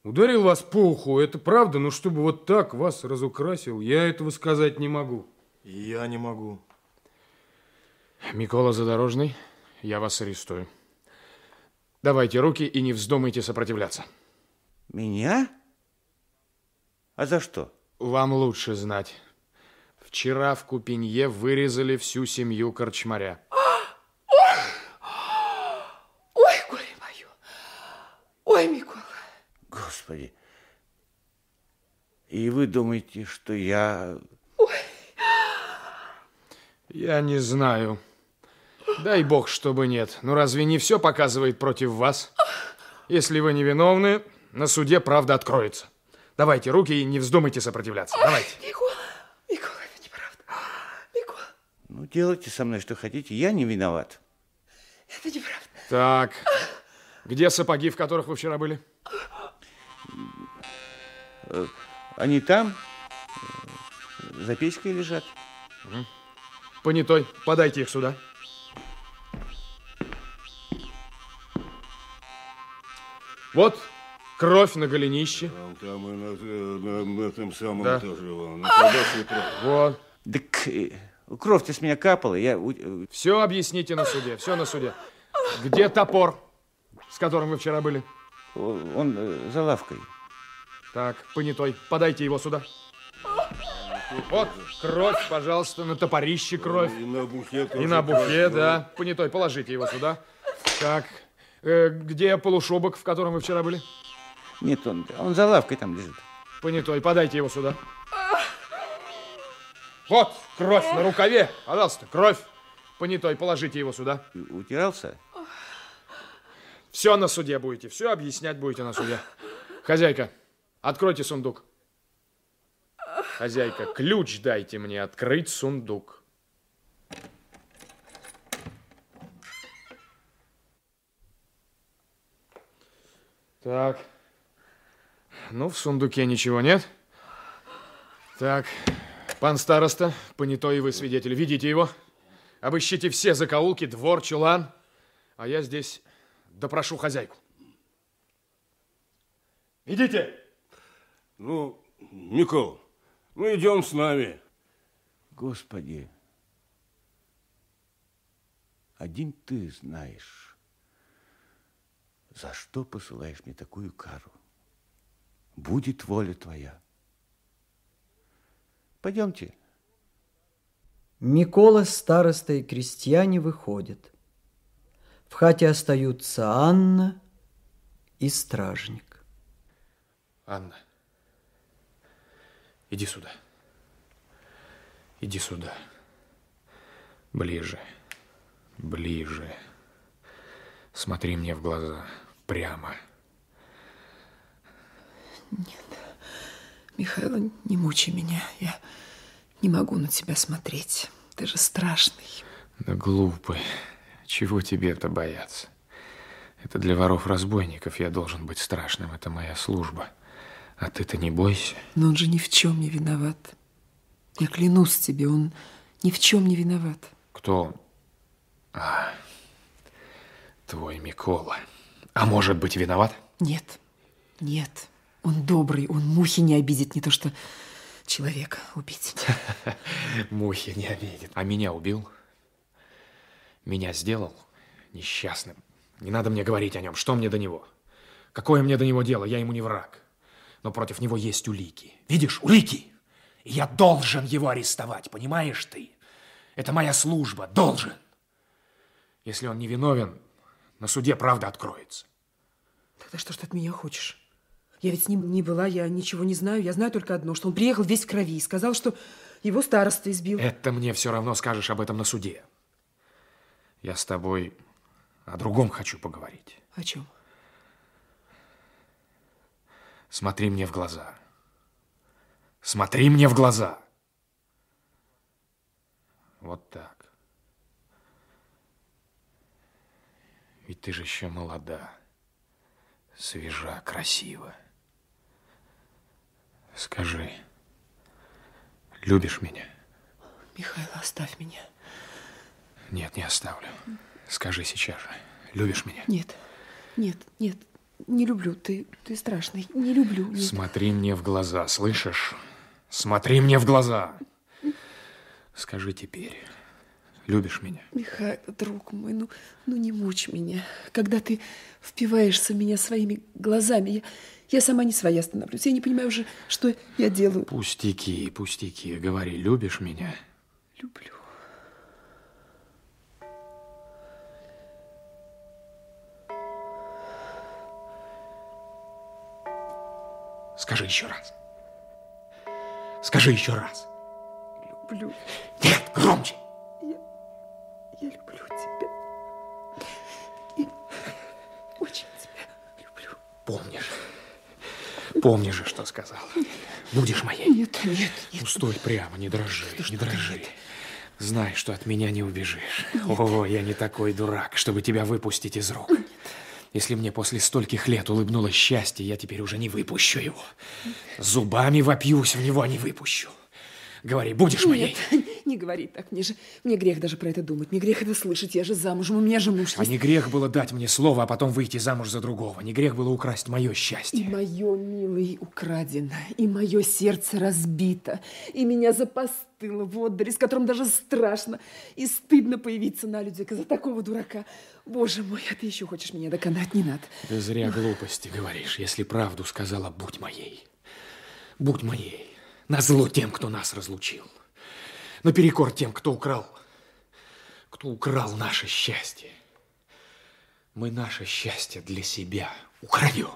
J: Ударил вас по уху, это правда, но чтобы вот так вас разукрасил, я этого сказать не могу.
K: Я не могу.
H: Микола Задорожный, я вас арестую. Давайте руки и не вздумайте сопротивляться.
G: Меня? А за что?
H: Вам лучше знать. Вчера в Купенье вырезали всю семью корчмаря
F: горе мое. Ой, Микола.
G: Господи. И вы думаете, что я...
H: Я не знаю. Дай бог, чтобы нет. Но разве не все показывает против вас? Если вы невиновны, на суде правда откроется. Давайте руки и не вздумайте сопротивляться. Давайте.
F: Микола, Микола, это неправда. Микола,
G: Ну, делайте со мной что хотите, я не виноват.
F: это неправда.
H: Так, где сапоги, в которых вы вчера были?
G: Они там, э, за печкой лежат.
H: Понятой, подайте их сюда. Вот, Кровь на голенище.
L: Вон там и на, на- на этом самом
H: Да.
L: тоже, вон, на.
H: Вот.
G: Так э, кровь-то с меня капала, я... э,
H: Все объясните на суде, все на суде. Где топор, с которым вы вчера были?
G: Он э, за лавкой.
H: Так, понятой, подайте его сюда. Вот, кровь, пожалуйста, на топорище кровь.
L: И на бухе
H: И
L: тоже
H: на
L: кровь,
H: бухе, да. Понятой, положите его сюда. Так, э, где полушубок, в котором вы вчера были?
G: Нет, он, он за лавкой там лежит.
H: Понятой, подайте его сюда. Вот, кровь на рукаве. Пожалуйста, кровь. Понятой, положите его сюда.
G: Утирался?
H: Все на суде будете, все объяснять будете на суде. Хозяйка, откройте сундук. Хозяйка, ключ дайте мне открыть сундук. Так. Ну, в сундуке ничего нет. Так, пан староста, понятой вы свидетель, видите его? Обыщите все закоулки, двор, чулан. А я здесь допрошу хозяйку. Идите.
L: Ну, Микола, ну идем с нами.
G: Господи, один ты знаешь, за что посылаешь мне такую кару. Будет воля твоя. Пойдемте.
A: Микола, староста и крестьяне выходят. В хате остаются Анна и стражник.
H: Анна, иди сюда. Иди сюда. Ближе. Ближе. Смотри мне в глаза. Прямо.
F: Михаил, не мучай меня. Я не могу на тебя смотреть. Ты же страшный.
H: Да глупый. Чего тебе это бояться? Это для воров-разбойников я должен быть страшным. Это моя служба. А ты-то не бойся.
F: Но он же ни в чем не виноват. Я клянусь тебе, он ни в чем не виноват.
H: Кто? А, твой Микола. А может быть, виноват?
F: Нет, нет. Он добрый, он мухи не обидит, не то что человека убить.
H: Мухи не обидит. А меня убил? Меня сделал несчастным. Не надо мне говорить о нем. Что мне до него? Какое мне до него дело? Я ему не враг. Но против него есть улики. Видишь, улики! И я должен его арестовать, понимаешь ты? Это моя служба, должен. Если он не виновен, на суде правда откроется.
F: Тогда что ж ты от меня хочешь? Я ведь с ним не была, я ничего не знаю. Я знаю только одно, что он приехал весь в крови и сказал, что его староста избил.
H: Это мне все равно скажешь об этом на суде. Я с тобой о другом хочу поговорить.
F: О чем?
H: Смотри мне в глаза. Смотри мне в глаза. Вот так. Ведь ты же еще молода, свежа, красива. Скажи, любишь меня?
F: Михаил, оставь меня.
H: Нет, не оставлю. Скажи сейчас же, любишь меня?
F: Нет, нет, нет, не люблю. Ты, ты страшный. Не люблю. Нет.
H: Смотри мне в глаза, слышишь? Смотри мне в глаза. Скажи теперь, любишь меня?
F: Михаил, друг мой, ну, ну не мучь меня. Когда ты впиваешься в меня своими глазами, я, я сама не своя становлюсь. Я не понимаю уже, что я делаю.
H: Пустяки, пустяки. Говори, любишь меня?
F: Люблю.
H: Скажи еще раз. Скажи еще раз.
F: Люблю.
H: Нет, громче.
F: Я, я люблю тебя. И очень тебя люблю.
H: Помнишь? Помнишь же, что сказал. Будешь моей.
F: Нет, нет, нет.
H: Ну, стой прямо, не дрожи, не дрожи. Знай, что от меня не убежишь. О, я не такой дурак, чтобы тебя выпустить из рук. Если мне после стольких лет улыбнулось счастье, я теперь уже не выпущу его. Зубами вопьюсь в него, а не выпущу. Говори, будешь моей?
F: Нет, не говори так. Мне же мне грех даже про это думать. Мне грех это слышать. Я же замужем, у меня же муж
H: А
F: есть.
H: не грех было дать мне слово, а потом выйти замуж за другого. Не грех было украсть мое
F: И
H: счастье.
F: мое, милый, украдено, и мое сердце разбито, и меня запостыло в отдаре, с которым даже страшно и стыдно появиться на людях из-за такого дурака. Боже мой, а ты еще хочешь меня доконать? Не надо.
H: Ты зря глупости говоришь. Если правду сказала, будь моей. Будь моей. Назло тем, кто нас разлучил. Наперекор тем, кто украл. Кто украл наше счастье. Мы наше счастье для себя украдем.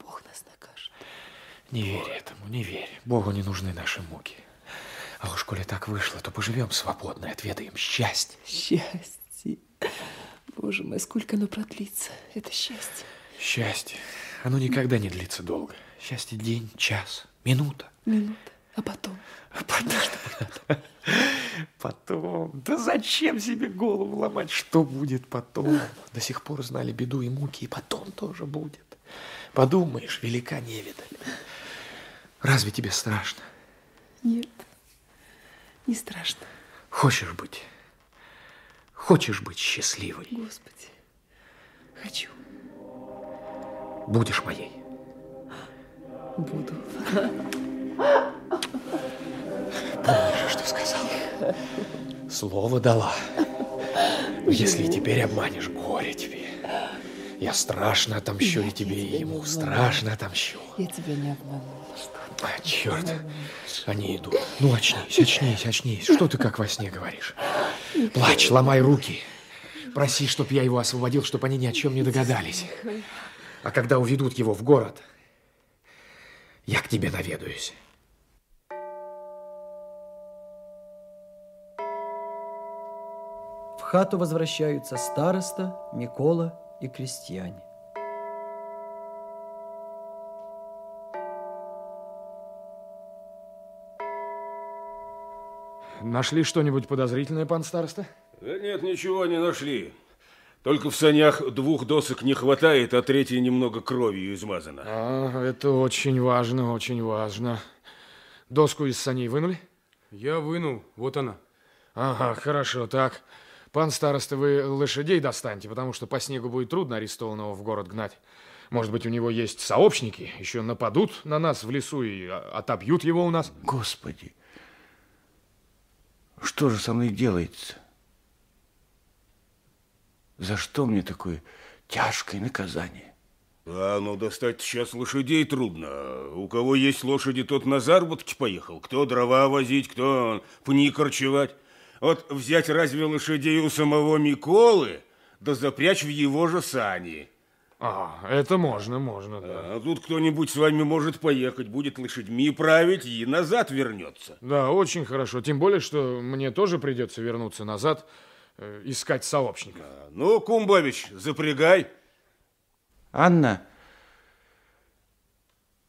F: Бог нас накажет.
H: Не верь этому, не верь. Богу не нужны наши муки. А уж коли так вышло, то поживем свободно и отведаем счастье.
F: Счастье. Боже мой, сколько оно продлится, это счастье.
H: Счастье. Оно никогда не длится долго. Счастье день, час, минута.
F: Минута, а потом?
H: Потом. Потом. Да зачем себе голову ломать? Что будет потом? До сих пор знали беду и муки, и потом тоже будет. Подумаешь, велика невидаль. Разве тебе страшно?
F: Нет, не страшно.
H: Хочешь быть? Хочешь быть счастливой?
F: Господи, хочу,
H: Будешь моей.
F: буду.
H: Помнишь, что сказал? Слово дала. Если теперь обманешь, горе тебе. Я страшно отомщу и тебе, и ему. Страшно отомщу.
F: Я тебя не обману.
H: А, черт, они идут. Ну, очнись, очнись, очнись. Что ты как во сне говоришь? Плачь, ломай руки. Проси, чтоб я его освободил, чтоб они ни о чем не догадались. А когда уведут его в город, я к тебе наведаюсь.
A: В хату возвращаются староста, Микола и крестьяне.
H: Нашли что-нибудь подозрительное, пан староста?
L: Да нет, ничего не нашли. Только в санях двух досок не хватает, а третья немного кровью измазана.
H: А, это очень важно, очень важно. Доску из саней вынули?
J: Я вынул, вот она.
H: Ага, хорошо, так. Пан староста, вы лошадей достаньте, потому что по снегу будет трудно арестованного в город гнать. Может быть, у него есть сообщники, еще нападут на нас в лесу и а, отобьют его у нас.
G: Господи, что же со мной делается? За что мне такое тяжкое наказание?
L: А, ну достать сейчас лошадей трудно. У кого есть лошади, тот на заработки поехал. Кто дрова возить, кто пни корчевать. Вот взять разве лошадей у самого Миколы, да запрячь в его же сани.
H: А, это можно, можно, да.
L: А тут кто-нибудь с вами может поехать, будет лошадьми править и назад вернется.
H: Да, очень хорошо. Тем более, что мне тоже придется вернуться назад, э, искать сообщника.
L: А, Ну, Кумбович, запрягай.
G: Анна,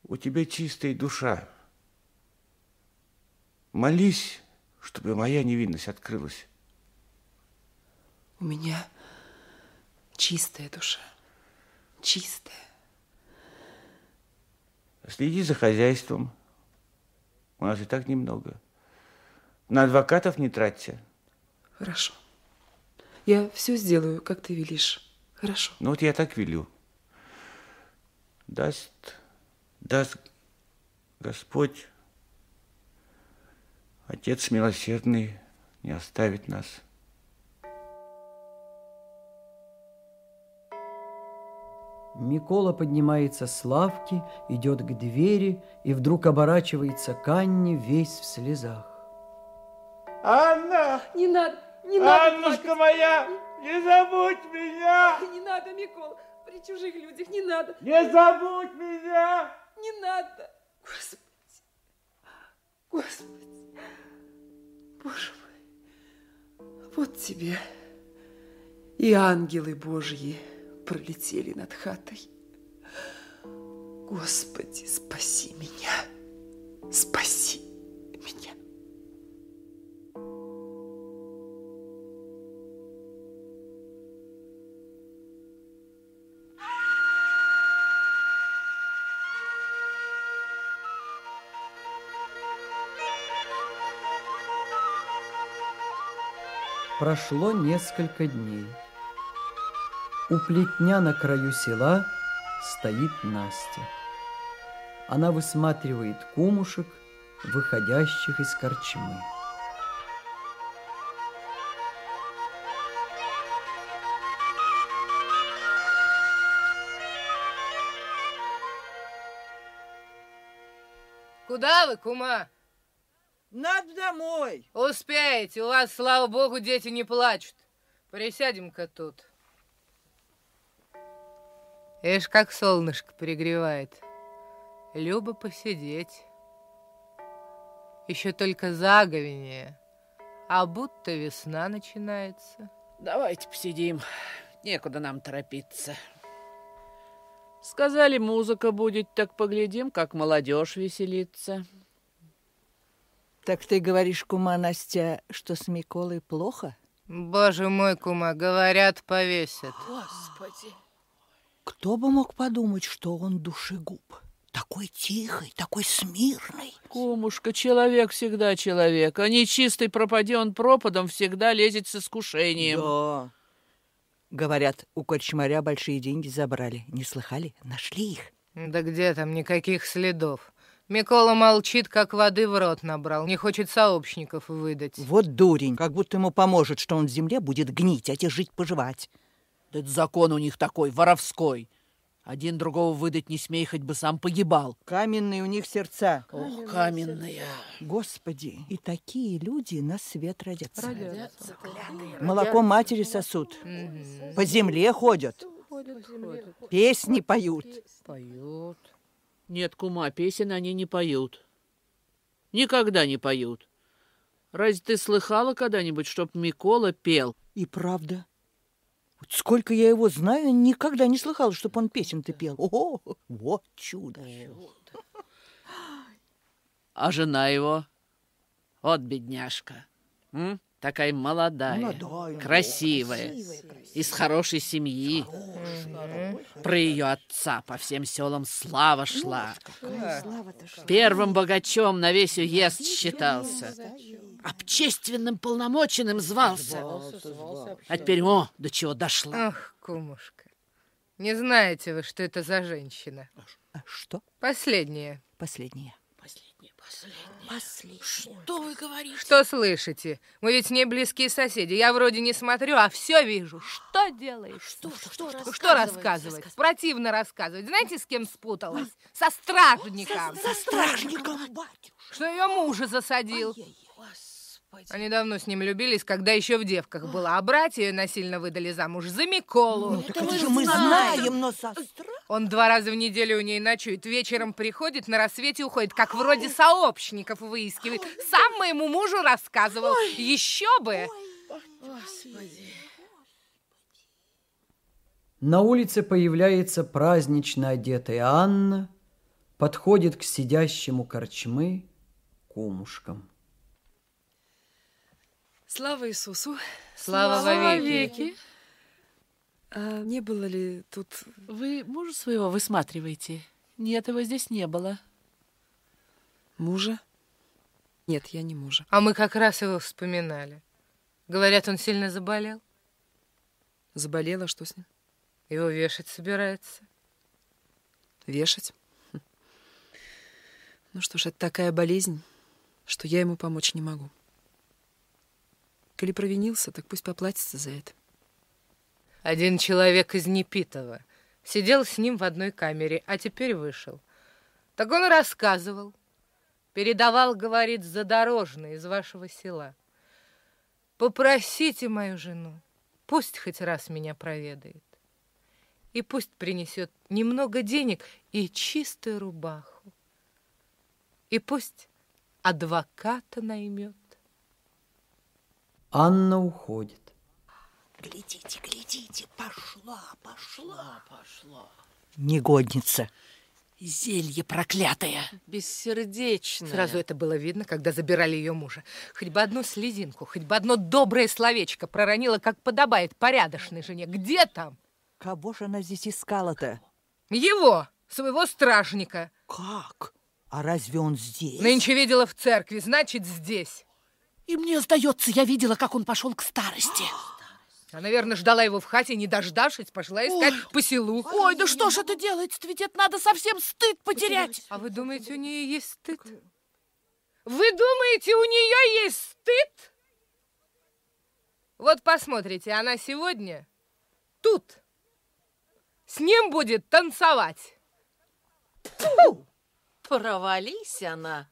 G: у тебя чистая душа. Молись, чтобы моя невинность открылась.
F: У меня чистая душа. Чистая.
G: Следи за хозяйством. У нас и так немного. На адвокатов не траться.
F: Хорошо. Я все сделаю, как ты велишь. Хорошо.
G: Ну вот я так велю. Даст, даст Господь, Отец милосердный, не оставит нас.
A: Микола поднимается с лавки, идет к двери и вдруг оборачивается к Анне весь в слезах.
M: Анна!
F: Не надо, не надо
M: Аннушка
F: плакать.
M: моя, не забудь меня!
F: Не надо, Микола, при чужих людях не надо.
M: Не забудь меня!
F: Не надо. Господи, Господи, Боже мой, вот тебе и ангелы Божьи пролетели над хатой. Господи, спаси меня, спаси меня.
A: Прошло несколько дней. У плетня на краю села стоит Настя. Она высматривает кумушек, выходящих из корчмы.
B: Куда вы, кума?
N: Надо домой.
B: Успеете, у вас, слава богу, дети не плачут. Присядем-ка тут. Ишь, как солнышко пригревает. Любо посидеть. Еще только заговение, а будто весна начинается.
N: Давайте посидим. Некуда нам торопиться. Сказали, музыка будет, так поглядим, как молодежь веселится.
O: Так ты говоришь, кума Настя, что с Миколой плохо?
B: Боже мой, кума, говорят, повесят.
N: Господи.
O: Кто бы мог подумать, что он душегуб? Такой тихий, такой смирный.
N: Кумушка, человек всегда человек, а нечистый пропади он пропадом, всегда лезет с искушением.
O: Да. Говорят, у корчмаря большие деньги забрали. Не слыхали? Нашли их.
B: Да где там никаких следов. Микола молчит, как воды в рот набрал, не хочет сообщников выдать.
O: Вот дурень, как будто ему поможет, что он в земле будет гнить, а те жить-поживать.
N: Да это закон у них такой, воровской. Один другого выдать не смей, хоть бы сам погибал.
O: Каменные у них сердца.
N: Ох, каменные.
O: Господи, и такие люди на свет родятся.
N: Родятся.
O: Молоко матери сосут. По земле ходят. Песни поют.
N: Поют. Нет, кума, песен они не поют. Никогда не поют. Разве ты слыхала когда-нибудь, чтоб Микола пел?
O: И правда. Вот сколько я его знаю, никогда не слыхала, чтоб он песен-то пел. О, вот чудо.
N: А жена его? Вот бедняжка. М? Такая молодая,
O: Молодая,
N: красивая,
O: красивая,
N: из хорошей семьи. Про ее отца по всем селам слава шла. Первым богачом на весь уезд считался. Общественным полномоченным звался. А теперь, о, до чего дошла.
B: Ах, кумушка, не знаете вы, что это за женщина?
O: А что?
B: Последняя.
O: Последняя.
N: Последний. Что вы говорите?
B: Что слышите? Мы ведь не близкие соседи. Я вроде не смотрю, а все вижу. Что делаешь?
N: Что, что,
B: что, что рассказывать? Противно рассказывать. Знаете, с кем спуталась? Со стражником.
O: Со стражником,
B: Что ее мужа засадил. Они давно с ним любились, когда еще в девках была, а братья ее насильно выдали замуж за Миколу.
O: Ну, так это же мы знаем, но со
B: Он два раза в неделю у ней ночует, вечером приходит, на рассвете уходит, как вроде сообщников выискивает. Сам моему мужу рассказывал. Еще бы!
N: Господи.
A: На улице появляется празднично одетая Анна, подходит к сидящему корчмы кумушкам.
F: Слава Иисусу.
B: Слава вовеки.
F: А не было ли тут...
N: Вы мужа своего высматриваете? Нет, его здесь не было.
F: Мужа? Нет, я не мужа.
B: А мы как раз его вспоминали. Говорят, он сильно заболел.
F: Заболела, что с ним?
B: Его вешать собирается.
F: Вешать? Хм. Ну что ж, это такая болезнь, что я ему помочь не могу. Коли провинился, так пусть поплатится за это.
B: Один человек из Непитова сидел с ним в одной камере, а теперь вышел. Так он рассказывал. Передавал, говорит, задорожный из вашего села. Попросите мою жену, пусть хоть раз меня проведает. И пусть принесет немного денег и чистую рубаху. И пусть адвоката наймет.
A: Анна уходит.
O: Глядите, глядите, пошла, пошла, пошла. Негодница.
N: Зелье проклятое.
F: Бессердечная.
B: Сразу это было видно, когда забирали ее мужа. Хоть бы одну слезинку, хоть бы одно доброе словечко проронила, как подобает порядочной жене. Где там?
O: Кого же она здесь искала-то?
B: Его, своего стражника.
O: Как? А разве он здесь?
B: Нынче видела в церкви, значит, здесь.
N: И мне сдается, я видела, как он пошел к старости.
B: А, наверное, ждала его в хате, не дождавшись, пошла искать
N: Ой.
B: по селу.
N: Ой, да что ж это делается-то? Ведь это надо совсем стыд потерять.
B: А вы думаете, у нее есть стыд? Вы думаете, у нее есть стыд? Вот посмотрите, она сегодня тут с ним будет танцевать.
P: Провались она.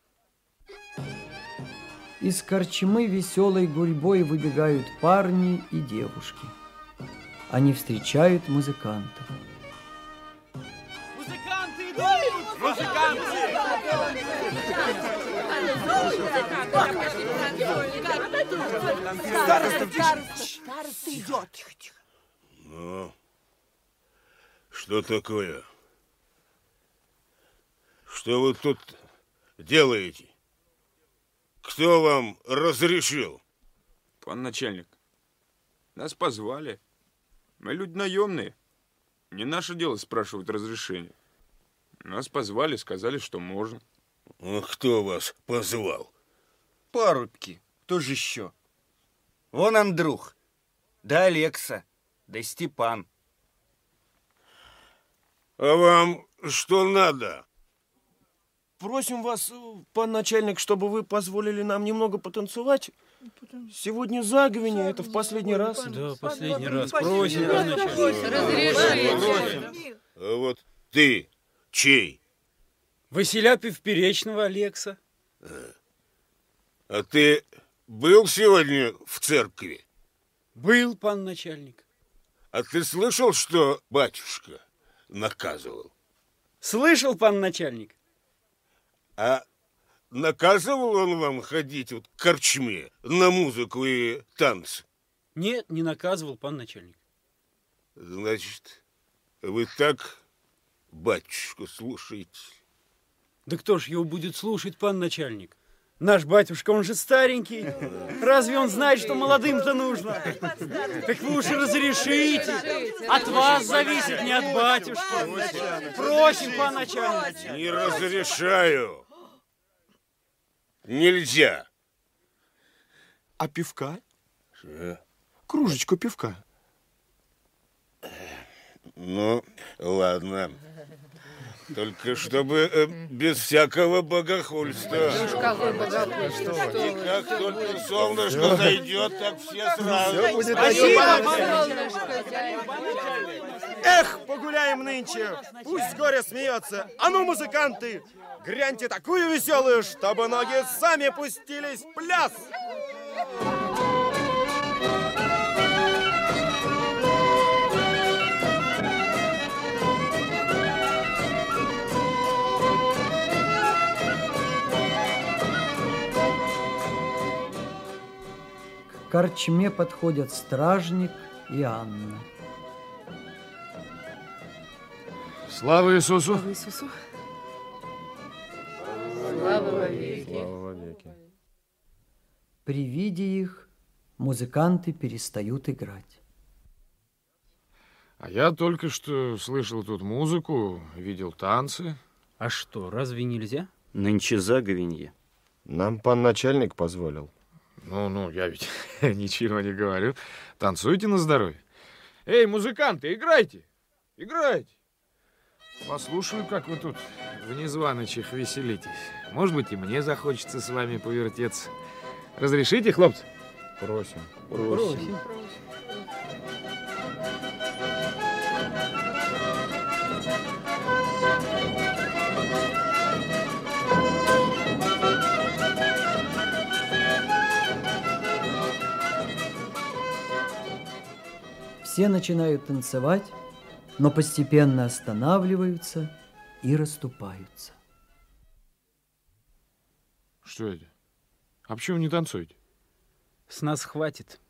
A: Из корчмы веселой гурьбой выбегают парни и девушки. Они встречают музыканта.
Q: Музыканты идут!
O: Староста идет. Тихо, тихо.
I: Ну, что такое? Что вы тут делаете? Кто вам разрешил?
R: Пан начальник, нас позвали. Мы люди наемные. Не наше дело спрашивать разрешение. Нас позвали, сказали, что можно.
I: А кто вас позвал?
D: Парубки. Кто же еще? Вон Андрух. Да Алекса. Да Степан.
I: А вам что надо?
S: Просим вас, пан начальник, чтобы вы позволили нам немного потанцевать. Сегодня заговение, это в последний раз.
T: Да, последний раз. Просим, пан начальник.
I: Разрешите. А вот ты чей?
T: Василяпи Перечного Алекса.
I: А ты был сегодня в церкви?
T: Был, пан начальник.
I: А ты слышал, что батюшка наказывал?
T: Слышал, пан начальник?
I: А наказывал он вам ходить вот к корчме на музыку и танцы?
T: Нет, не наказывал, пан начальник.
I: Значит, вы так батюшку слушаете?
T: Да кто ж его будет слушать, пан начальник? Наш батюшка, он же старенький. Разве он знает, что молодым-то нужно? Так вы уж разрешите. От вас зависит, не от батюшки. Просим, пан начальник.
I: Не разрешаю. Нельзя.
S: А пивка?
I: Что?
S: Кружечку пивка.
I: Ну, ладно. Только чтобы э, без всякого богохульства.
B: Ну уж какой богохульство.
I: И как только солнышко зайдет, так все сразу.
S: Всё будет
I: Спасибо.
S: Эх, погуляем нынче. Пусть с горя смеется. А ну, музыканты, гряньте такую веселую, чтобы ноги сами пустились в пляс.
A: К корчме подходят стражник и Анна.
H: Слава Иисусу!
F: Слава Иисусу!
B: Слава вовеки.
C: Слава вовеки.
A: При виде их музыканты перестают играть.
H: А я только что слышал тут музыку, видел танцы.
T: А что, разве нельзя?
U: Нынче заговенье.
C: Нам пан начальник позволил.
H: Ну, ну, я ведь ничего не говорю. Танцуйте на здоровье. Эй, музыканты, играйте! Играйте! Послушаю, как вы тут в незваночих веселитесь. Может быть, и мне захочется с вами повертеться. Разрешите, хлопцы?
C: Просим.
H: Просим.
A: Все начинают танцевать, но постепенно останавливаются и расступаются.
H: Что это? А почему не танцуете?
T: С нас хватит.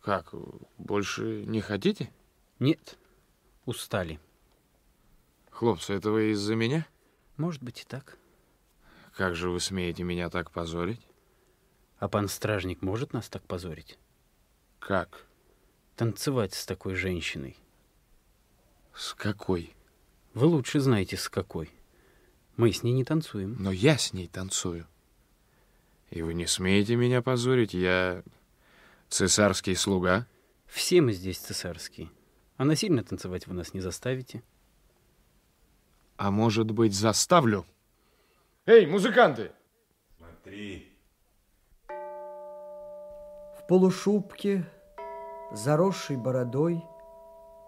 H: Как, больше не хотите?
T: Нет, устали.
H: Хлопцы, это вы из-за меня?
T: Может быть и так.
H: Как же вы смеете меня так позорить?
T: А пан стражник может нас так позорить?
H: Как?
T: Танцевать с такой женщиной.
H: С какой?
T: Вы лучше знаете, с какой. Мы с ней не танцуем.
H: Но я с ней танцую. И вы не смеете меня позорить? Я цесарский слуга.
T: Все мы здесь цесарские. А насильно танцевать вы нас не заставите.
H: А может быть, заставлю? Эй, музыканты!
L: Смотри.
A: В полушубке, заросшей бородой,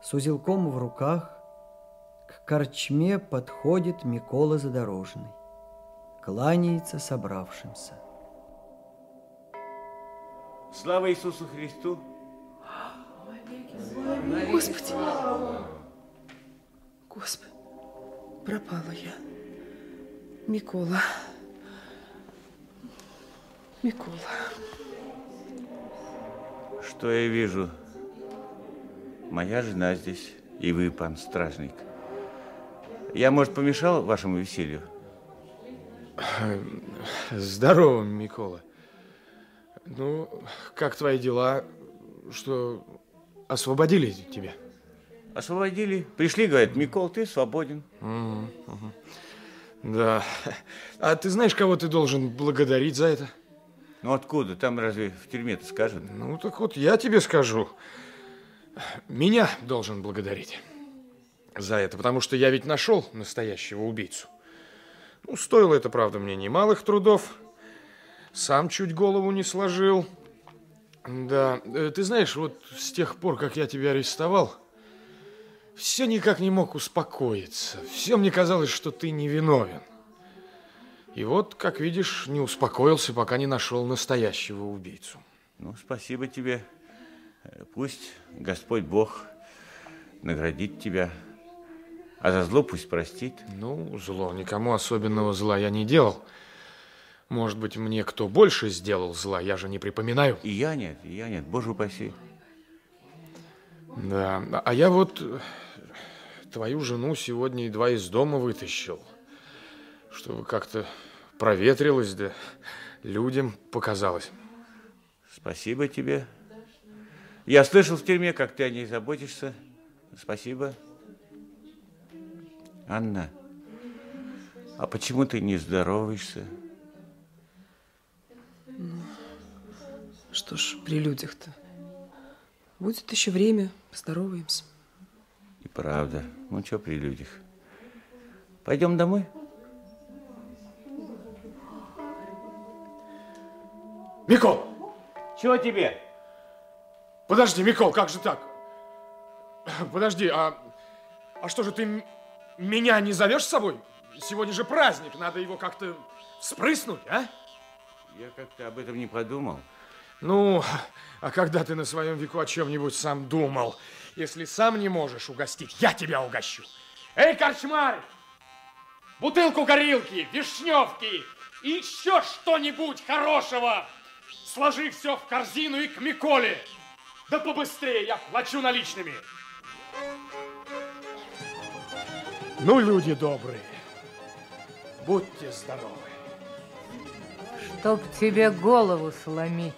A: с узелком в руках, к корчме подходит Микола Задорожный, кланяется собравшимся.
G: Слава Иисусу Христу!
F: Господи! Господи, пропала я. Микола. Микола.
G: Что я вижу? Моя жена здесь, и вы, пан стражник. Я, может, помешал вашему веселью?
H: Здорово, Микола. Ну, как твои дела? Что, освободили тебя?
G: Освободили. Пришли, говорят, Микол, ты свободен.
H: Угу, угу. Да. А ты знаешь, кого ты должен благодарить за это?
G: Ну, откуда? Там разве в тюрьме-то скажут?
H: Ну, так вот я тебе скажу. Меня должен благодарить за это, потому что я ведь нашел настоящего убийцу. Ну, стоило это, правда, мне немалых трудов. Сам чуть голову не сложил. Да, э, ты знаешь, вот с тех пор, как я тебя арестовал, все никак не мог успокоиться. Все мне казалось, что ты невиновен. И вот, как видишь, не успокоился, пока не нашел настоящего убийцу.
G: Ну, спасибо тебе. Пусть Господь Бог наградит тебя, а за зло пусть простит.
H: Ну, зло, никому особенного зла я не делал. Может быть, мне кто больше сделал зла, я же не припоминаю.
G: И я нет, и я нет, боже упаси.
H: Да, а я вот твою жену сегодня едва из дома вытащил, чтобы как-то проветрилась, да людям показалось.
G: Спасибо тебе. Я слышал в тюрьме, как ты о ней заботишься. Спасибо. Анна, а почему ты не здороваешься?
F: Ну, что ж, при людях-то. Будет еще время, поздороваемся.
G: И правда. Ну, что при людях? Пойдем домой?
H: Микол!
G: Чего тебе?
H: Подожди, Микол, как же так? Подожди, а, а что же ты меня не зовешь с собой? Сегодня же праздник, надо его как-то спрыснуть, а?
G: Я как-то об этом не подумал.
H: Ну, а когда ты на своем веку о чем-нибудь сам думал? Если сам не можешь угостить, я тебя угощу. Эй, корчмарь! Бутылку горилки, вишневки и еще что-нибудь хорошего! Сложи все в корзину и к Миколе. Да побыстрее, я плачу наличными. Ну, люди добрые, будьте здоровы.
B: Чтоб тебе голову сломить.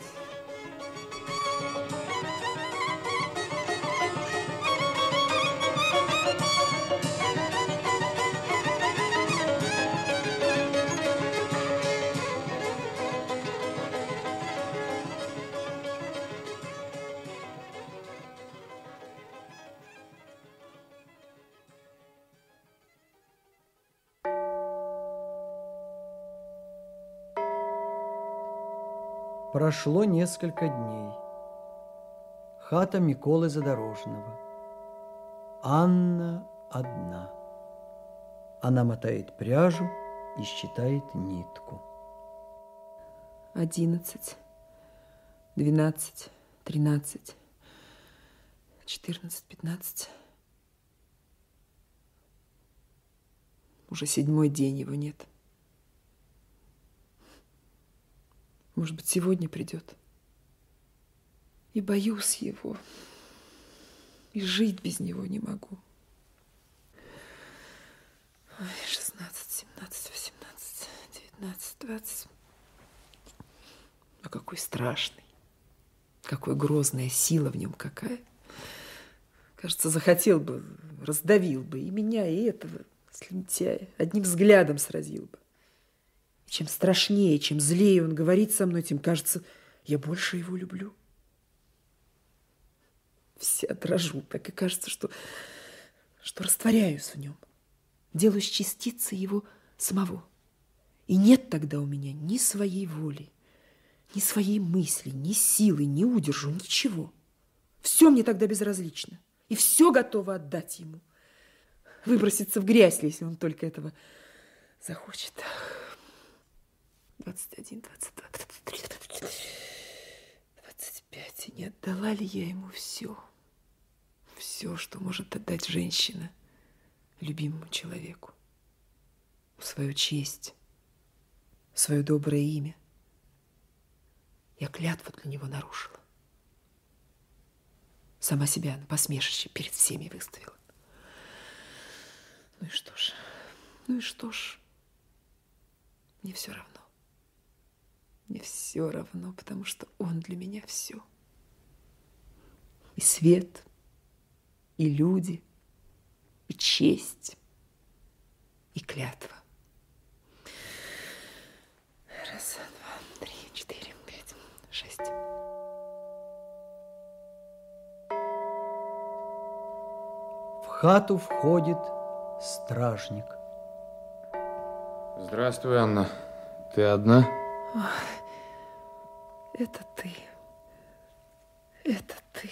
A: Прошло несколько дней. Хата Миколы Задорожного. Анна одна. Она мотает пряжу и считает нитку.
F: Одиннадцать, двенадцать, тринадцать, четырнадцать, пятнадцать. Уже седьмой день его нет. Может быть, сегодня придет. И боюсь его. И жить без него не могу. Ой, 16, 17, 18, 19, 20. А какой страшный. Какой грозная сила в нем какая. Кажется, захотел бы, раздавил бы и меня, и этого слюнтяя. Одним взглядом сразил бы. И чем страшнее, чем злее он говорит со мной, тем кажется, я больше его люблю. Вся дрожу, так и кажется, что, что растворяюсь в нем. Делаюсь частицей его самого. И нет тогда у меня ни своей воли, ни своей мысли, ни силы, ни удержу, ничего. Все мне тогда безразлично. И все готово отдать ему. Выброситься в грязь, если он только этого захочет. 21, 22, 23, 24, 25. И не отдала ли я ему все? Все, что может отдать женщина любимому человеку. Свою честь, свое доброе имя. Я клятву для него нарушила. Сама себя на посмешище перед всеми выставила. Ну и что ж, ну и что ж, мне все равно. Мне все равно, потому что он для меня все. И свет, и люди, и честь, и клятва. Раз, два, три, четыре, пять, шесть.
A: В хату входит стражник.
H: Здравствуй, Анна. Ты одна?
F: Это ты. Это ты.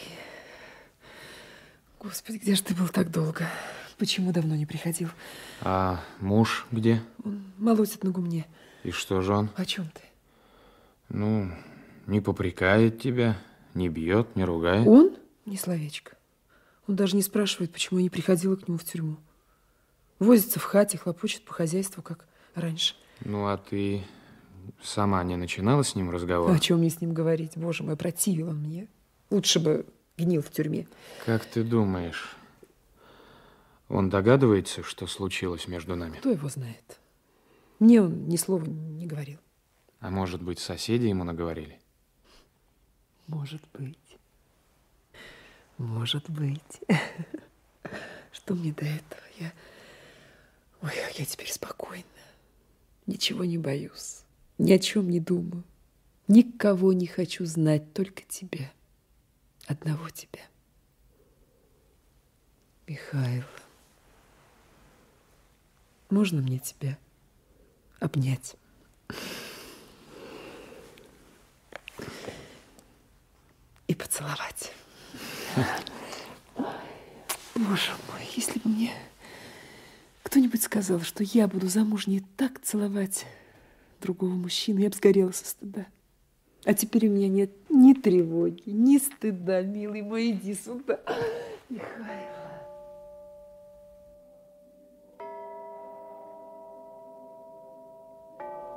F: Господи, где же ты был так долго? Почему давно не приходил?
H: А муж где?
F: Он молотит на гумне.
H: И что же он?
F: О чем ты?
H: Ну, не попрекает тебя, не бьет, не ругает.
F: Он? Ни словечко. Он даже не спрашивает, почему я не приходила к нему в тюрьму. Возится в хате, хлопочет по хозяйству, как раньше.
H: Ну, а ты сама не начинала с ним разговор?
F: О чем мне с ним говорить? Боже мой, противил он мне. Лучше бы гнил в тюрьме.
H: Как ты думаешь, он догадывается, что случилось между нами?
F: Кто его знает? Мне он ни слова не говорил.
H: А может быть, соседи ему наговорили?
F: Может быть. Может быть. Что мне до этого? Я... Ой, я теперь спокойна. Ничего не боюсь. Ни о чем не думаю. Никого не хочу знать, только тебя. Одного тебя. Михаил, можно мне тебя обнять? И поцеловать. Боже мой, если бы мне кто-нибудь сказал, что я буду замужней так целовать другого мужчину, я бы сгорела со стыда. А теперь у меня нет ни тревоги, ни стыда, милый мой, иди сюда. Михаил.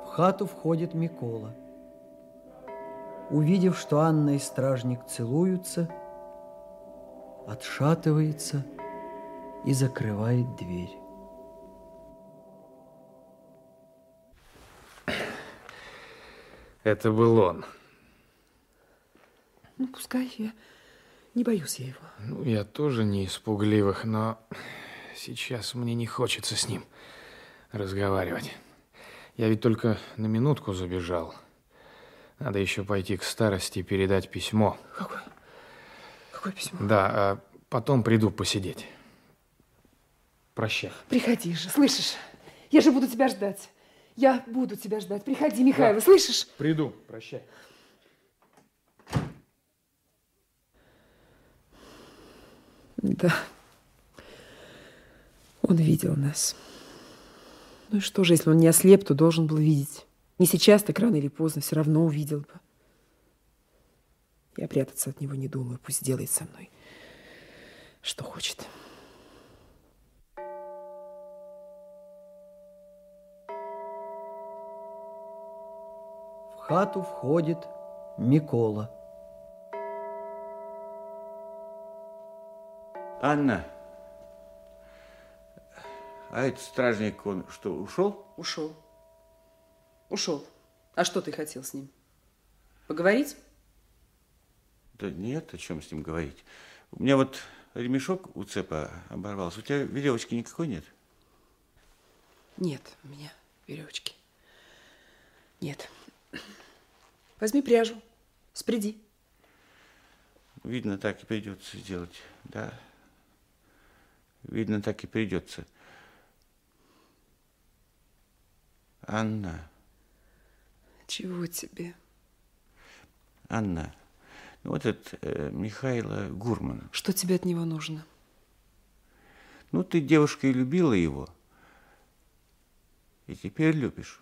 A: В хату входит Микола. Увидев, что Анна и стражник целуются, отшатывается и закрывает дверь.
H: Это был он.
F: Ну, пускай я не боюсь я его.
H: Ну, я тоже не испугливых, но сейчас мне не хочется с ним разговаривать. Я ведь только на минутку забежал. Надо еще пойти к старости и передать письмо.
F: Какое? Какое письмо?
H: Да, а потом приду посидеть. Прощай.
F: Приходи же, слышишь? Я же буду тебя ждать. Я буду тебя ждать. Приходи, Михаил, да. слышишь?
H: Приду. Прощай.
F: Да. Он видел нас. Ну и что же, если он не ослеп, то должен был видеть. Не сейчас, так рано или поздно, все равно увидел бы. Я прятаться от него не думаю. Пусть делает со мной, что хочет.
A: Хату входит Микола.
G: Анна, а этот стражник, он что, ушел?
F: Ушел. Ушел. А что ты хотел с ним? Поговорить?
G: Да нет, о чем с ним говорить. У меня вот ремешок у цепа оборвался. У тебя веревочки никакой нет?
F: Нет, у меня веревочки. Нет. Возьми пряжу, спреди.
G: Видно, так и придется сделать, да. Видно, так и придется. Анна.
F: Чего тебе?
G: Анна, ну вот этот э, Михайло Гурман.
F: Что тебе от него нужно?
G: Ну, ты девушка и любила его. И теперь любишь.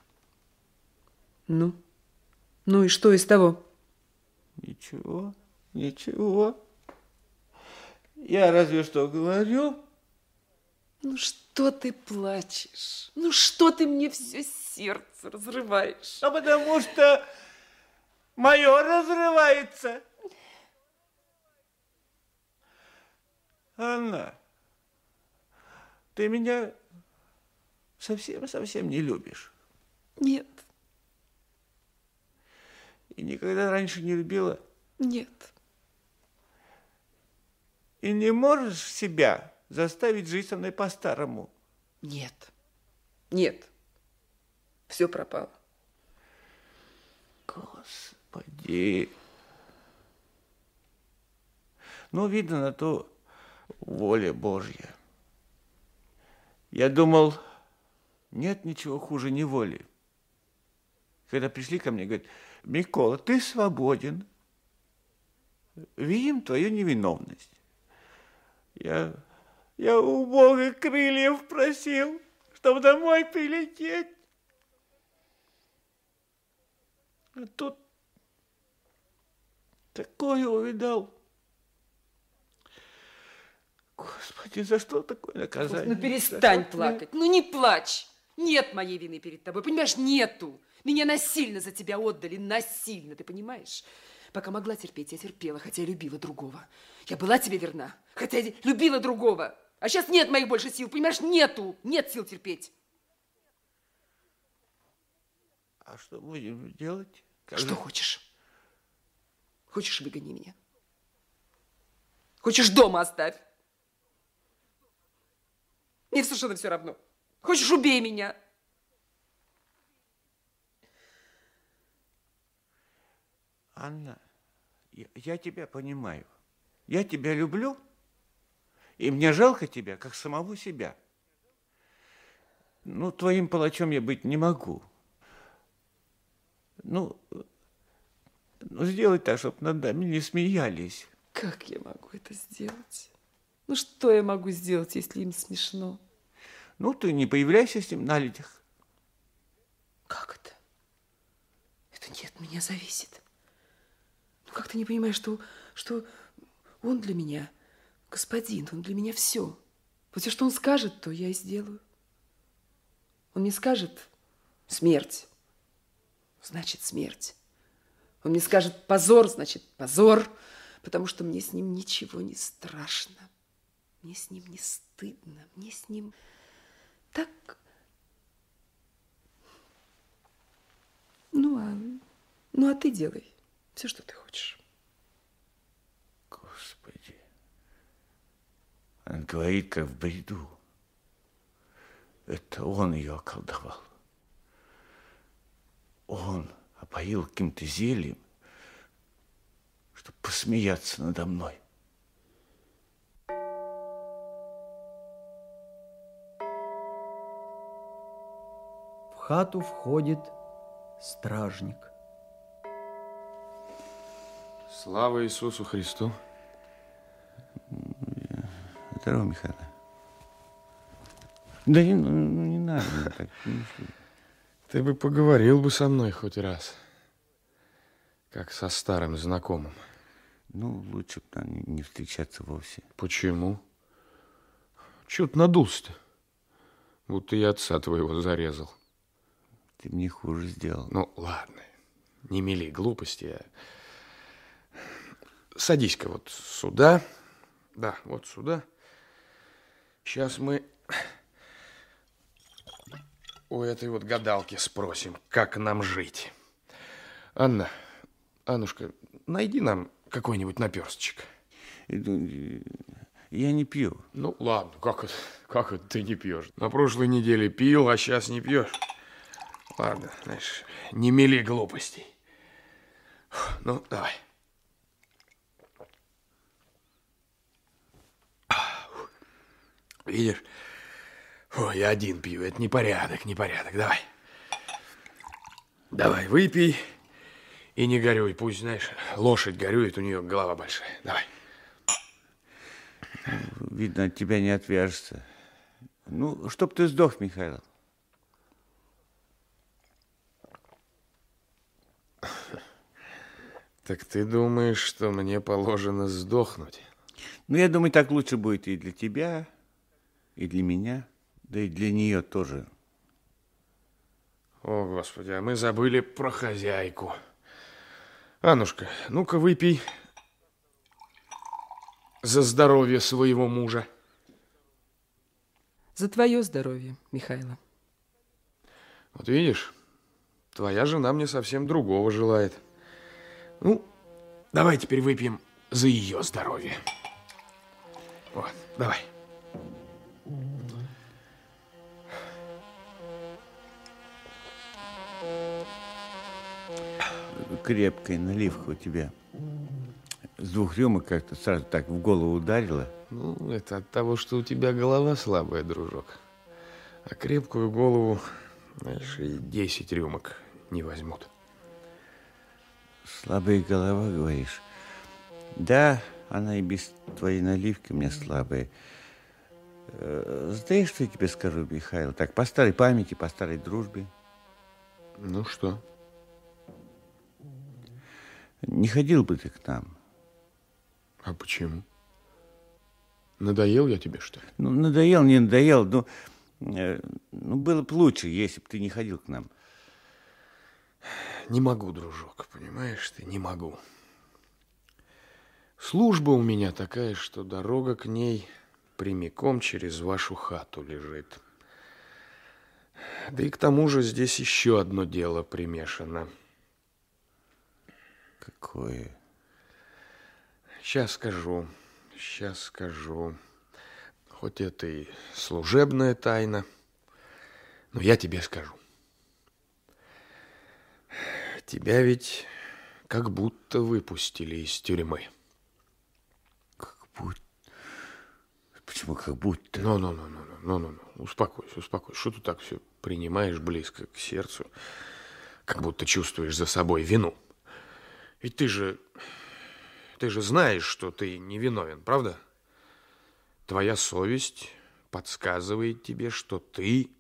F: Ну? Ну и что из того?
G: Ничего, ничего. Я разве что говорю.
F: Ну что ты плачешь? Ну что ты мне все сердце разрываешь?
M: А потому что мое разрывается.
G: Анна, ты меня совсем-совсем не любишь.
F: Нет.
G: И никогда раньше не любила?
F: Нет.
G: И не можешь себя заставить жить со мной по-старому?
F: Нет. Нет. Все пропало.
G: Господи. Ну, видно на то воля Божья. Я думал, нет ничего хуже неволи. Когда пришли ко мне, говорят, Микола, ты свободен. Видим твою невиновность. Я, я у Бога крыльев просил, чтобы домой прилететь. А тут такое увидал. Господи, за что такое наказание?
F: Ну перестань плакать. Ну не плачь. Нет моей вины перед тобой. Понимаешь, нету. Меня насильно за тебя отдали. Насильно, ты понимаешь? Пока могла терпеть, я терпела, хотя и любила другого. Я была тебе верна, хотя и любила другого. А сейчас нет моих больше сил, понимаешь? Нету. Нет сил терпеть.
G: А что будем делать? Как
F: Что
G: же-
F: хочешь? Хочешь, выгони меня. Хочешь, дома оставь. Мне совершенно все равно. Хочешь, убей меня.
G: Анна, я, тебя понимаю. Я тебя люблю, и мне жалко тебя, как самого себя. Ну, твоим палачом я быть не могу. Ну, ну сделай так, чтобы над нами не смеялись.
F: Как я могу это сделать? Ну, что я могу сделать, если им смешно?
G: Ну, ты не появляйся с ним на людях.
F: Как это? Это не от меня зависит. Как ты не понимаешь, что, что он для меня господин, он для меня все. Вот все, что он скажет, то я и сделаю. Он мне скажет смерть, значит смерть. Он мне скажет позор, значит позор, потому что мне с ним ничего не страшно. Мне с ним не стыдно, мне с ним так... Ну, а, ну, а ты делай все, что ты хочешь.
G: Господи. Она говорит, как в бреду. Это он ее околдовал. Он опоил каким-то зельем, чтобы посмеяться надо мной.
A: В хату входит стражник.
H: Слава Иисусу Христу.
G: Здорово, Михаил. Да не, ну, ну, не надо. так.
H: Ты бы поговорил бы со мной хоть раз, как со старым знакомым.
G: Ну, лучше бы нам не- не встречаться вовсе.
H: Почему? Чего ты надулся-то? Будто я отца твоего зарезал.
G: Ты мне хуже сделал.
H: Ну, ладно, не мели глупости. а Садись-ка вот сюда. Да, вот сюда. Сейчас мы у этой вот гадалки спросим, как нам жить. Анна, Аннушка, найди нам какой-нибудь наперсточек.
G: Я не пью.
H: Ну, ладно, как это, как это ты не пьешь? На прошлой неделе пил, а сейчас не пьешь. Ладно, знаешь, не мели глупостей. Ну, давай. Видишь? Фу, я один пью. Это непорядок, непорядок. Давай. Давай, выпей и не горюй. Пусть, знаешь, лошадь горюет, у нее голова большая. Давай.
G: Видно, от тебя не отвяжется. Ну, чтоб ты сдох, Михаил.
H: Так ты думаешь, что мне положено сдохнуть?
G: Ну, я думаю, так лучше будет и для тебя, и для меня, да и для нее тоже.
H: О, Господи, а мы забыли про хозяйку. Аннушка, ну-ка выпей за здоровье своего мужа.
F: За твое здоровье, Михайло.
H: Вот видишь, твоя жена мне совсем другого желает. Ну, давай теперь выпьем за ее здоровье. Вот, давай.
G: Крепкая наливка у тебя. С двух рюмок как-то сразу так в голову ударила.
H: Ну, это от того, что у тебя голова слабая, дружок. А крепкую голову, знаешь, и 10 рюмок не возьмут.
G: Слабая голова, говоришь? Да, она и без твоей наливки меня слабая. Э, Знаешь, что я тебе скажу, Михаил? Так, по старой памяти, по старой дружбе.
H: Ну что?
G: Не ходил бы ты к нам.
H: А почему? Надоел я тебе, что ли?
G: Ну, надоел, не надоел. Ну, э, ну было бы лучше, если бы ты не ходил к нам.
H: Не могу, дружок, понимаешь ты, не могу. Служба у меня такая, что дорога к ней прямиком через вашу хату лежит. Да и к тому же здесь еще одно дело примешано.
G: Какое?
H: Сейчас скажу, сейчас скажу. Хоть это и служебная тайна, но я тебе скажу. Тебя ведь как будто выпустили из тюрьмы.
G: Как будто? Почему как будто?
H: Ну, ну, ну, ну, ну, ну, ну, успокойся, успокойся. Что ты так все принимаешь близко к сердцу, как будто чувствуешь за собой вину? Ведь ты же, ты же знаешь, что ты не виновен, правда? Твоя совесть подсказывает тебе, что ты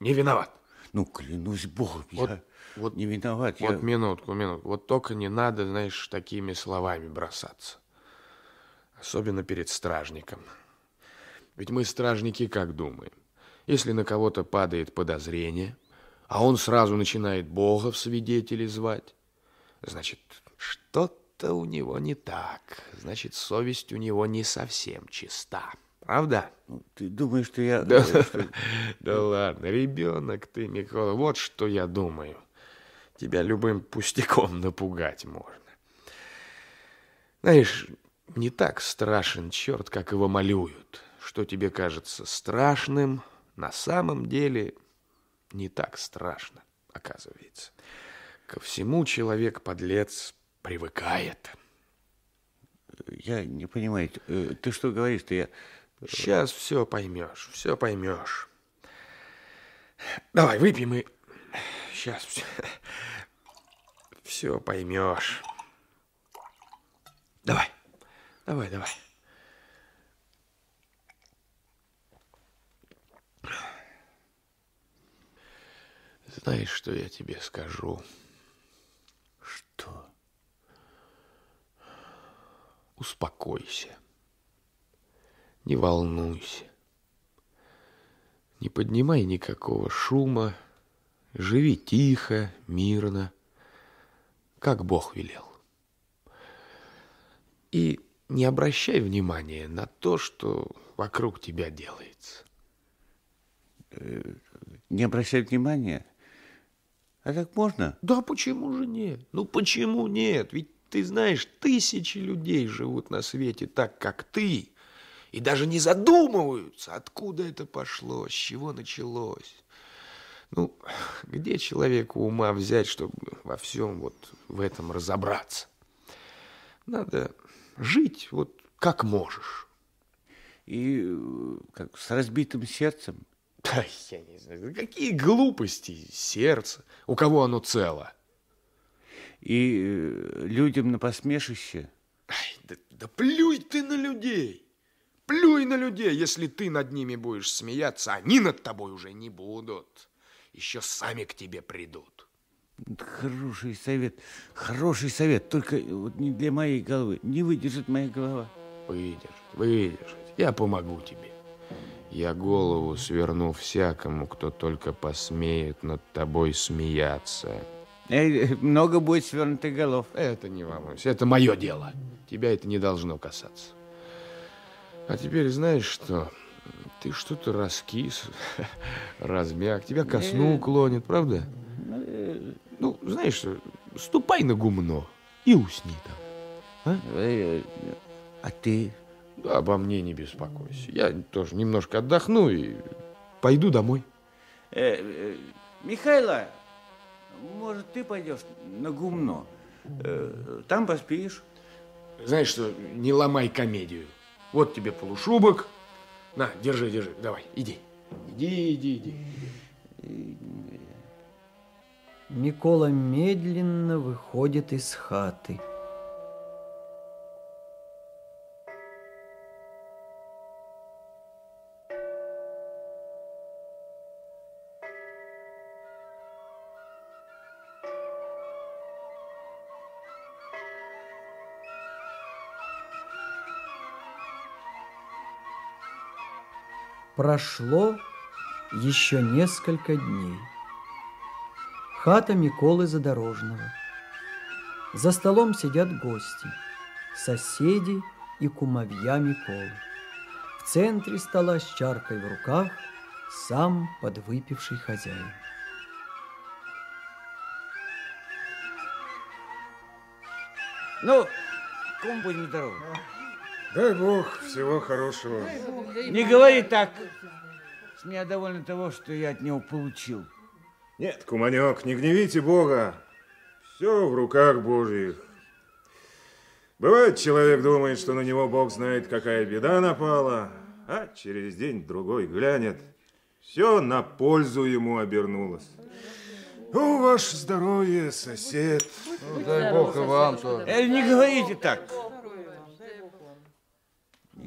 H: не виноват.
G: Ну, клянусь Богом,
H: Вот,
G: я
H: вот,
G: не виноват.
H: вот
G: я...
H: минутку, минутку. Вот только не надо, знаешь, такими словами бросаться. Особенно перед стражником. Ведь мы, стражники, как думаем? Если на кого-то падает подозрение, а он сразу начинает Бога в свидетели звать, значит, что-то у него не так. Значит, совесть у него не совсем чиста. Правда?
G: Ты думаешь, что я...
H: Да,
G: что-
H: да ладно, ребенок ты, Микола. Вот что я думаю. Тебя любым пустяком напугать можно. Знаешь, не так страшен черт, как его малюют. Что тебе кажется страшным, на самом деле не так страшно, оказывается. Ко всему человек-подлец привыкает.
G: Я не понимаю, э, ты что говоришь-то? Я...
H: Сейчас все поймешь, все поймешь. Давай, выпьем и... Сейчас все, все поймешь. Давай, давай, давай. Знаешь, что я тебе скажу? Успокойся. Не волнуйся. Не поднимай никакого шума. Живи тихо, мирно, как Бог велел. И не обращай внимания на то, что вокруг тебя делается.
G: Э, Не обращать внимания? А так можно?
H: Да почему же нет? Ну почему нет? Ведь ты знаешь, тысячи людей живут на свете так, как ты, и даже не задумываются, откуда это пошло, с чего началось. Ну, где человеку ума взять, чтобы во всем вот в этом разобраться? Надо жить вот как можешь.
G: И э, как с разбитым сердцем?
H: Да, я не знаю, какие глупости, сердце. У кого оно цело?
G: И э, людям на посмешище?
H: Ай, да, да плюй ты на людей. Плюй на людей, если ты над ними будешь смеяться, они над тобой уже не будут. Еще сами к тебе придут.
G: Хороший совет, хороший совет, только вот не для моей головы. Не выдержит моя голова.
H: Выдержит, выдержит. Я помогу тебе. Я голову сверну всякому, кто только посмеет над тобой смеяться.
G: Много будет свернутых голов.
H: Это не волнуйся, это мое дело. Тебя это не должно касаться. А теперь знаешь что? Ты что-то раскис, размяк, тебя ко сну клонит, правда? Ну, знаешь что, ступай на гумно и усни там.
G: А, а ты?
H: Да, обо мне не беспокойся. Я тоже немножко отдохну и пойду домой.
G: Э, э, Михайло, может, ты пойдешь на гумно? Э, там поспишь.
H: Знаешь что, не ломай комедию. Вот тебе полушубок. На, держи, держи. Давай, иди. Иди, иди, иди.
A: Микола медленно выходит из хаты. Прошло еще несколько дней. Хата Миколы Задорожного. За столом сидят гости, соседи и кумовья Миколы. В центре стола с чаркой в руках сам подвыпивший хозяин.
G: Ну, кому будем здоровы?
L: Дай Бог всего хорошего.
G: Не говори так. С меня довольно того, что я от него получил.
L: Нет, куманек, не гневите Бога. Все в руках Божьих. Бывает, человек думает, что на него Бог знает, какая беда напала, а через день-другой глянет, все на пользу ему обернулось. Ну, ваше здоровье, сосед.
G: Ну, дай Бог и вам тоже. Э, не говорите так.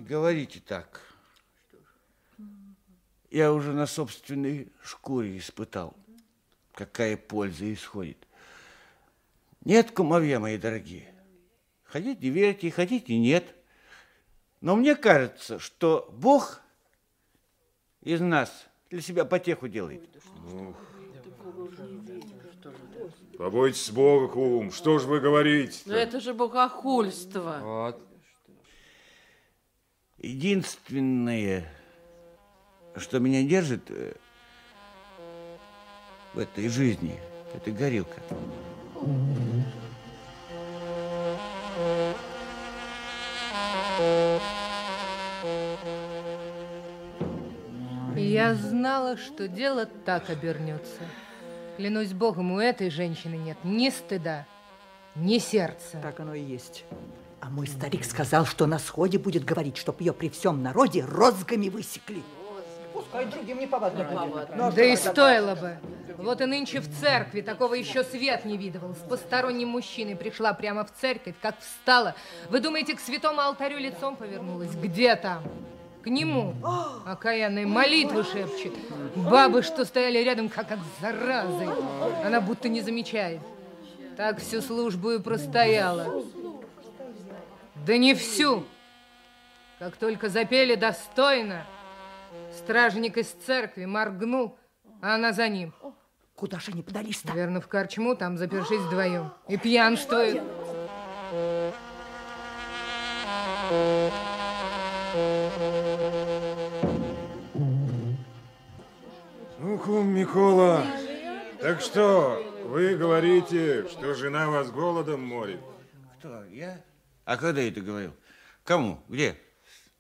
G: Говорите так. Я уже на собственной шкуре испытал, какая польза исходит. Нет, кумовья мои дорогие, хотите верьте, хотите нет. Но мне кажется, что Бог из нас для себя потеху делает.
L: Ух. Побойтесь Бога, кум, что ж вы говорите?
N: Ну это же богохульство.
G: Вот. Единственное, что меня держит э, в этой жизни, это горилка.
B: Я знала, что дело так обернется. Клянусь Богом, у этой женщины нет ни стыда, ни сердца.
O: Так оно и есть. А мой старик сказал, что на сходе будет говорить, чтоб ее при всем народе розгами высекли. Пускай другим не повадно будет. Ну, а
B: Да и стоило бы. Вот и нынче в церкви такого еще свет не видывал. С посторонним мужчиной пришла прямо в церковь, как встала. Вы думаете, к святому алтарю лицом повернулась? Где там? К нему. Окаянные молитвы шепчет. Бабы, что стояли рядом, как от заразы. Она будто не замечает. Так всю службу и простояла. Да не всю. Как только запели достойно, стражник из церкви моргнул, а она за ним.
O: Куда же они подались-то?
B: Наверное, в корчму, там запершись вдвоем. И пьянствуют.
L: Ну, кум Микола, так что, вы говорите, что жена вас голодом морит?
G: Кто, я? А когда это говорил? Кому? Где?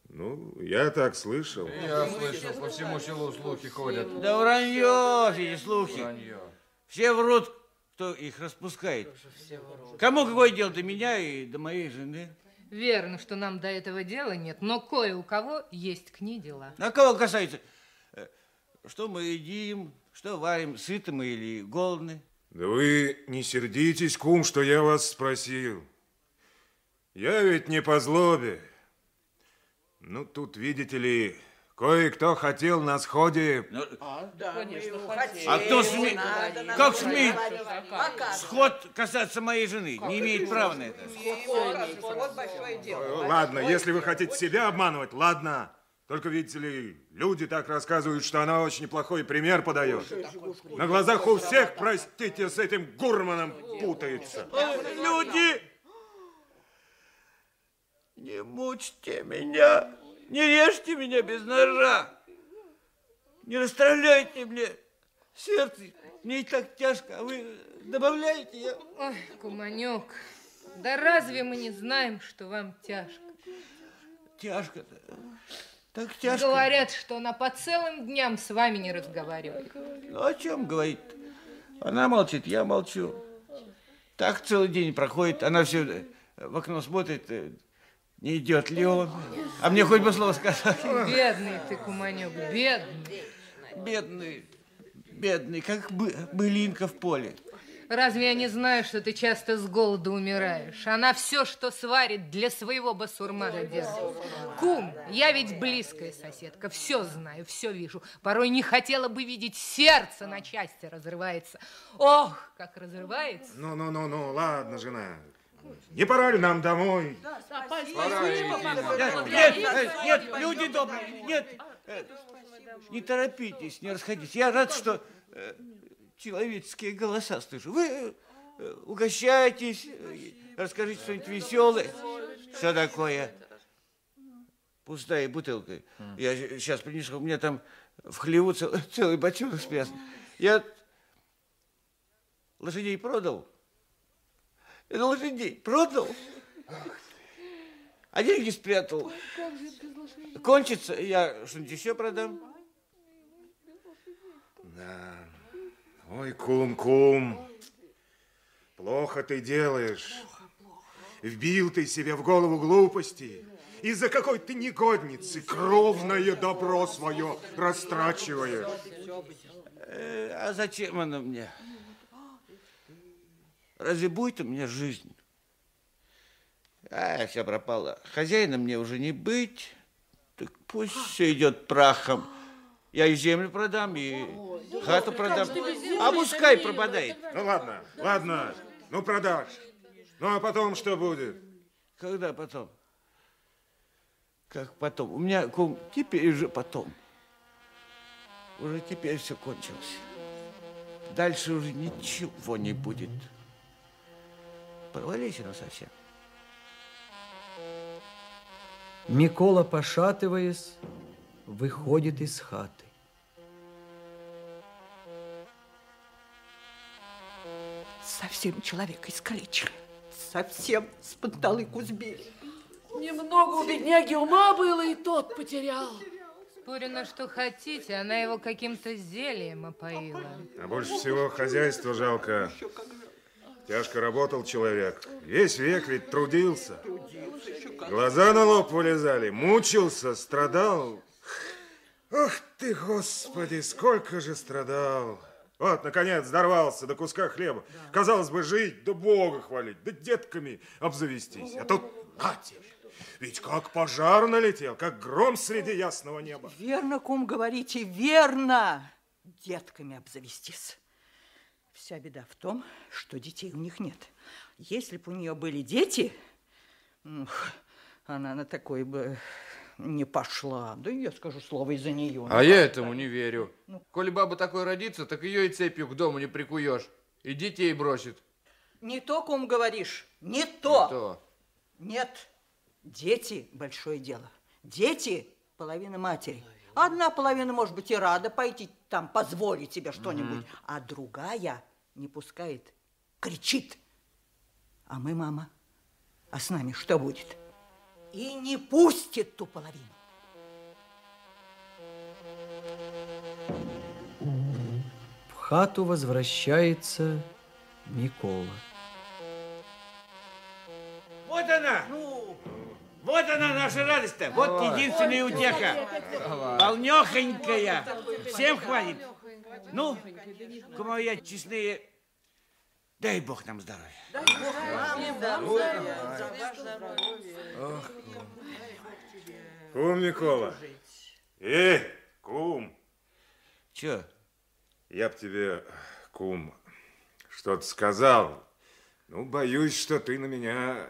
L: Ну, я так слышал.
H: Я слышал, по всему селу слухи ходят.
G: Да вранье эти слухи. Все врут, кто их распускает. Кому какое дело до меня и до моей жены?
B: Верно, что нам до этого дела нет, но кое у кого есть к ней дела.
G: А кого касается? Э, Что мы едим, что варим, сыты мы или голодны?
L: Да вы не сердитесь, кум, что я вас спросил. Я ведь не по злобе. Ну, тут, видите ли, кое-кто хотел на сходе...
G: А кто смеет? Как смеет сход касаться моей жены? Не имеет права на это.
U: Вот большое дело.
L: Ладно, если вы хотите себя обманывать, ладно. Только, видите ли, люди так рассказывают, что она очень плохой пример подает. На глазах у всех, простите, с этим гурманом путается.
G: Люди, не мучьте меня, не режьте меня без ножа, не расстреляйте мне сердце, мне и так тяжко, а вы добавляете, я...
B: Ой, куманек, да разве мы не знаем, что вам тяжко?
G: Тяжко-то, так тяжко.
B: Говорят, что она по целым дням с вами не разговаривает.
G: Ну, о чем говорит? Она молчит, я молчу. Так целый день проходит, она все в окно смотрит, э, не идет ли он. А мне хоть бы слово сказать.
B: Бедный ты, куманек, бедный.
G: Бедный, бедный, как бы, былинка в поле.
B: Разве я не знаю, что ты часто с голоду умираешь? Она все, что сварит для своего басурмана делает. Кум, я ведь близкая соседка, все знаю, все вижу. Порой не хотела бы видеть, сердце на части разрывается. Ох, как разрывается.
L: Ну, ну, ну, ну, ладно, жена. Не пора ли нам домой?
G: Нет, нет, э, нет, люди добрые, нет. э, Не торопитесь, не расходитесь. Я рад, что э, человеческие голоса слышу. Вы э, угощайтесь, расскажите что-нибудь веселое. Что такое? Пустая бутылка. Я сейчас принесу, у меня там в хлеву цел- целый бочонок спрятан. Я лошадей продал. Это лошадей продал. А деньги спрятал. Кончится, я что-нибудь еще продам.
L: Да. Ой, кум, кум. Плохо ты делаешь. Вбил ты себе в голову глупости. Из-за какой-то негодницы кровное добро свое растрачиваешь.
G: Э, А зачем оно мне? Разве будет у меня жизнь? А, все пропало. Хозяина мне уже не быть. Так пусть все идет прахом. Я и землю продам, и хату продам. А пускай пропадает.
L: Ну ладно, ладно. Ну продашь. Ну а потом что будет?
G: Когда потом? Как потом? У меня, кум, теперь уже потом. Уже теперь все кончилось. Дальше уже ничего не будет. Провались оно совсем.
A: Микола, пошатываясь, выходит из хаты.
O: Совсем человека искалечили. Совсем с панталыку сбили.
F: Немного у бедняги ума было, и тот потерял.
B: Спорю на что хотите, она его каким-то зельем опоила.
L: А больше всего хозяйство жалко. Тяжко работал человек. Весь век ведь трудился. Глаза на лоб вылезали, мучился, страдал. Ох ты, Господи, сколько же страдал. Вот, наконец, дорвался до куска хлеба. Казалось бы, жить, да Бога хвалить, да детками обзавестись. А тут, на тебе, ведь как пожар налетел, как гром среди ясного неба.
O: Верно, кум, говорите, верно. Детками обзавестись. Вся беда в том, что детей у них нет. Если бы у нее были дети, ух, она на такой бы не пошла. Да я скажу слово из-за нее.
H: А я этому не верю. Коли баба такой родится, так ее и цепью к дому не прикуешь. И детей бросит.
O: Не то, кум, говоришь, не то.
H: То.
O: Нет, дети – большое дело. Дети – половина матери. Одна половина, может быть, и рада пойти там позволить себе что-нибудь, а другая не пускает, кричит. А мы, мама, а с нами что будет? И не пустит ту половину.
A: В хату возвращается Микола.
M: Вот она! Ну, вот она наша радость-то, вот единственная утеха. Полнёхонькая, всем хватит. Ну, кумовья честные, дай бог нам здоровья.
U: Дай бог нам здоровья.
L: Ох, Кум Микола. Эй, кум.
G: Че?
L: Я б тебе, кум, что-то сказал. Ну, боюсь, что ты на меня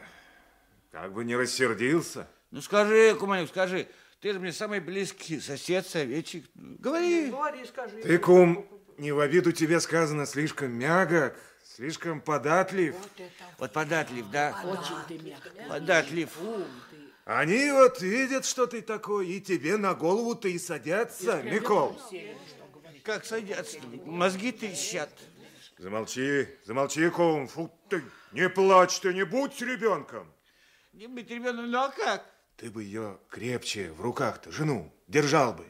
L: как бы не рассердился.
G: Ну, скажи, куманек, скажи. Ты же мне самый близкий сосед, советчик. Говори.
U: Говори, скажи.
L: Ты, кум, не в обиду тебе сказано, слишком мягок, слишком податлив.
G: Вот податлив, да?
U: Очень ты мягкий.
G: Податлив.
L: Они вот видят, что ты такой, и тебе на голову-то и садятся, Микол.
G: Как садятся? Мозги трещат.
L: Замолчи, замолчи, кум. Фу ты, не плачь ты, не будь ребенком.
G: Не быть ребенком, ну а как?
L: Ты бы ее крепче в руках-то, жену, держал бы.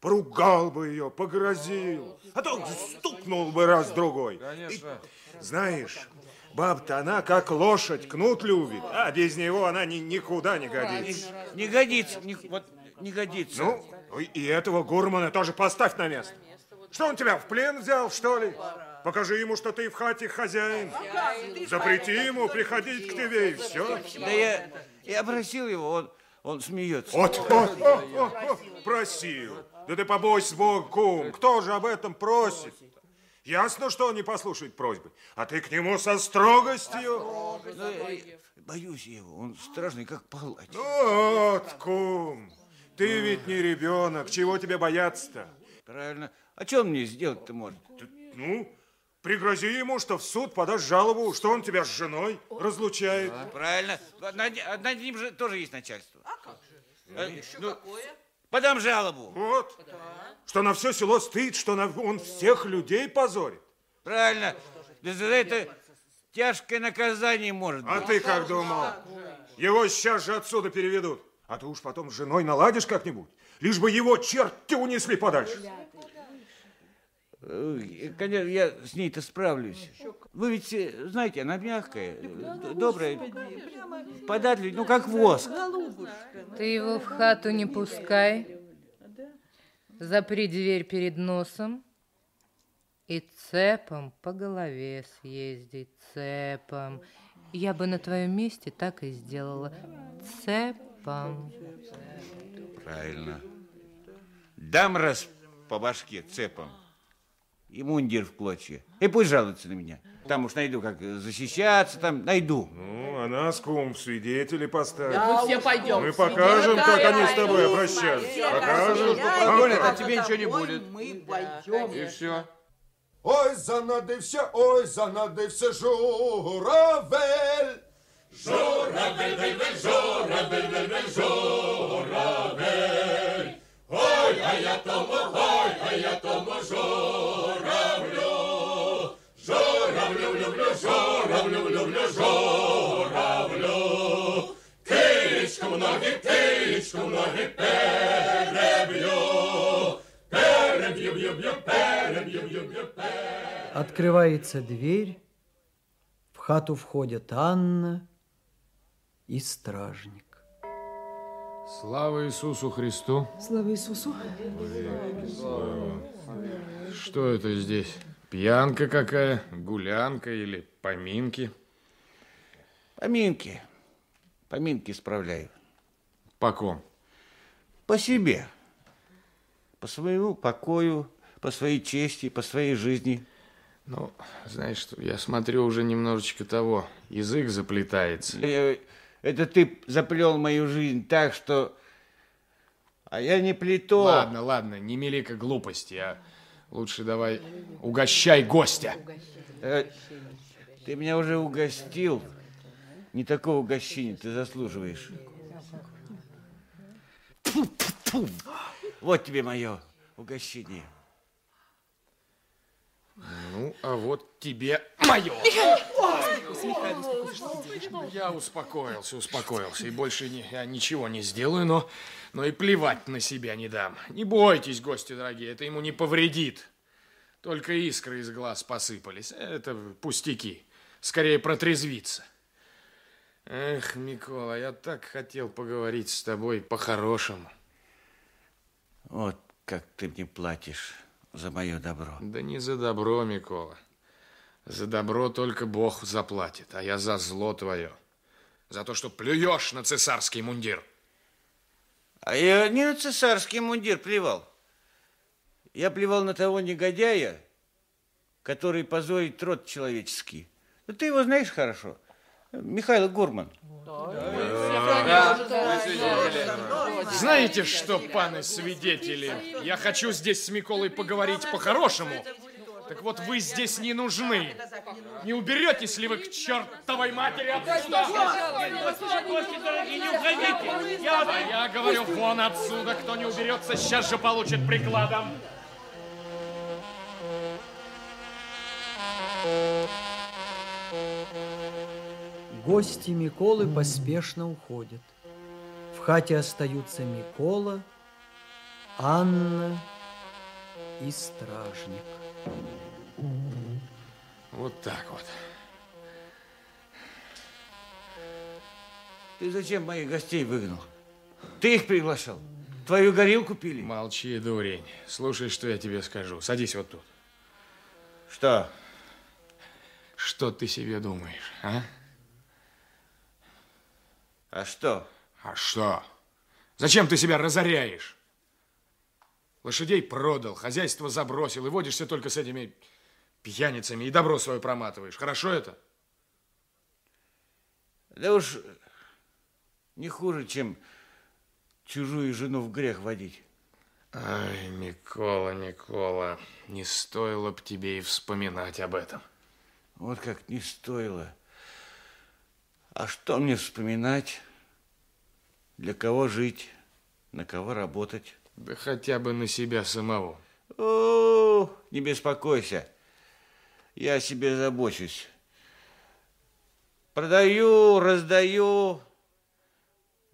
L: Поругал бы ее, погрозил. А то стукнул бы раз-другой.
H: Конечно.
L: Знаешь, баб-то она как лошадь, кнут любит. А без него она ни, никуда не годится.
G: Не, не годится, не, вот не годится.
L: Ну, и этого гурмана тоже поставь на место. Что он тебя в плен взял, что ли? Покажи ему, что ты в хате хозяин. Запрети ему приходить к тебе, и все.
G: Да я, я просил его, он, он смеется.
L: Вот, вот, вот, просил. Да ты побойся Бог, кум, кто же об этом просит? Ясно, что он не послушает просьбы, а ты к нему со строгостью.
G: Ну, боюсь его, он страшный, как палач.
L: Ну вот, кум, ты ведь не ребенок, чего тебе бояться-то?
G: Правильно. А что он мне сделать-то может?
L: Ну, пригрози ему, что в суд подашь жалобу, что он тебя с женой разлучает.
G: А, правильно. Над, над ним же тоже есть начальство.
U: А как же?
G: Э,
U: Еще
G: ну,
U: какое?
G: Подам жалобу.
L: Вот. Что на все село стыд, что на, он всех людей позорит.
G: Правильно. Да за это тяжкое наказание может быть.
L: А ты как думал? Его сейчас же отсюда переведут. А ты уж потом с женой наладишь как-нибудь. Лишь бы его черти унесли подальше.
G: Э, Конечно, я с ней-то справлюсь. Вы ведь э, знаете, она мягкая, э, добрая, податливая, ну как воск.
B: Ты его в хату не пускай. Запри дверь перед носом и цепом по голове съездить, цепом. Я бы на твоем месте так и сделала. Цепом.
G: Правильно. Дам раз по башке цепом и мундир в клочья. И пусть жалуется на меня. Там уж найду, как защищаться, там найду.
L: Ну, а нас, кум, в свидетели поставь.
U: Да, мы все пойдем.
L: Мы покажем, как они с тобой обращались. Покажем.
U: пойдем.
H: Коля, а тебе ничего не
U: Ой,
H: будет.
U: Мы пойдем.
H: И все.
V: Ой, занадився, ой, занадився журавель. Журавель, вель, вель, журавель, вель, вель, журавель. Ой, а я тому, ой, а я тому журавлю. Люблю, журавлю, люблю, журавлю. Кичку в ноги, кичку в ноги переб'ю. Переб'ю, б'ю, б'ю, переб'ю, б'ю, б'ю, переб'ю.
A: Открывается дверь, в хату входят Анна и стражник.
H: Слава Иисусу Христу.
F: Слава Иисусу.
H: Что это здесь? Пьянка какая? Гулянка или поминки?
G: Поминки. Поминки справляю.
H: По ком?
G: По себе. По своему покою, по своей чести, по своей жизни.
H: Ну, знаешь я смотрю уже немножечко того, язык заплетается.
G: Э, Это ты заплел мою жизнь так, что... А я не плето.
H: Ладно, ладно, не мели-ка глупости, а лучше давай угощай гостя.
G: Э, Ты меня уже угостил. Не такого угощения ты заслуживаешь. Фу-фу-фу. Вот тебе мое угощение.
H: Ну, а вот тебе мое. Я успокоился, успокоился, и больше не, я ничего не сделаю, но, но и плевать на себя не дам. Не бойтесь, гости дорогие, это ему не повредит. Только искры из глаз посыпались. Это пустяки. Скорее протрезвиться. Эх, Микола, я так хотел поговорить с тобой по-хорошему.
G: Вот как ты мне платишь за мое добро.
H: Да не за добро, Микола. За добро только Бог заплатит, а я за зло твое. За то, что плюешь на цесарский мундир.
G: А я не цесарский мундир плевал. Я плевал на того негодяя, который позорит род человеческий. Ну, ты его знаешь хорошо. Михаил Гурман.
H: Знаете что, паны свидетели? Я хочу здесь с Миколой поговорить по-хорошему. Так вот, вы здесь не нужны. Не уберетесь ли вы к чертовой матери отсюда? А я говорю, вон отсюда. Кто не уберется, сейчас же получит прикладом.
A: Гости Миколы поспешно уходят. В хате остаются Микола, Анна и стражник.
H: Вот так вот.
G: Ты зачем моих гостей выгнал? Ты их приглашал? Твою горилку пили?
H: Молчи, дурень. Слушай, что я тебе скажу. Садись вот тут.
G: Что?
H: Что ты себе думаешь, а?
G: А что?
H: А что? Зачем ты себя разоряешь? Лошадей продал, хозяйство забросил, и водишься только с этими пьяницами, и добро свое проматываешь. Хорошо это?
G: Да уж не хуже, чем чужую жену в грех водить.
H: Ай, Микола, Микола, не стоило б тебе и вспоминать об этом.
G: Вот как не стоило. А что мне вспоминать? Для кого жить? На кого работать?
H: Да хотя бы на себя самого.
G: О, не беспокойся. Я о себе забочусь. Продаю, раздаю,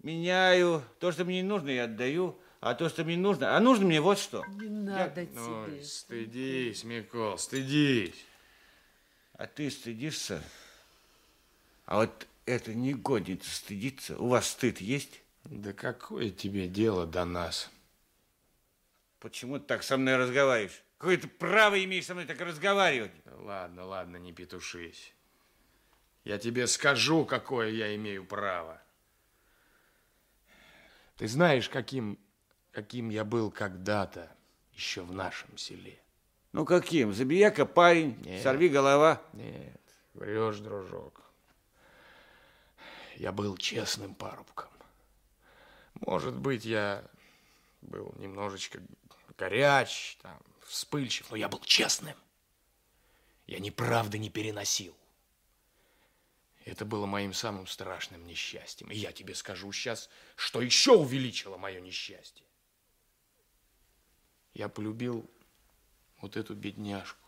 G: меняю. То, что мне не нужно, я отдаю. А то, что мне нужно... А нужно мне вот что.
F: Не надо
H: я...
F: тебе.
H: Ой, стыдись, Микол, стыдись.
G: А ты стыдишься? А вот эта негодница стыдится. У вас стыд есть?
H: Да какое тебе дело до нас?
G: Почему ты так со мной разговариваешь? Какое ты право имеешь со мной так разговаривать?
H: Ладно, ладно, не петушись. Я тебе скажу, какое я имею право. Ты знаешь, каким, каким я был когда-то еще в нашем селе?
G: Ну, каким? Забияка парень,
H: Нет.
G: сорви голова.
H: Нет, врешь, дружок. Я был честным парубком. Может быть, я был немножечко горяч, там, вспыльчив, но я был честным. Я неправды не переносил. Это было моим самым страшным несчастьем. И я тебе скажу сейчас, что еще увеличило мое несчастье. Я полюбил вот эту бедняжку,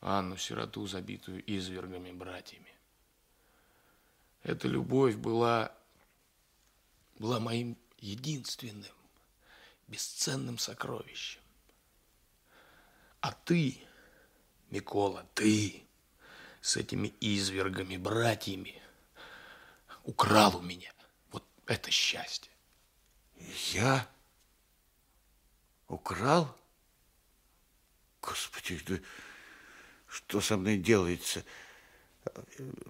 H: Анну, сироту, забитую извергами братьями. Эта любовь была, была моим единственным, бесценным сокровищем. А ты, Микола, ты с этими извергами, братьями украл у меня вот это счастье.
G: Я? Украл? Господи, да что со мной делается?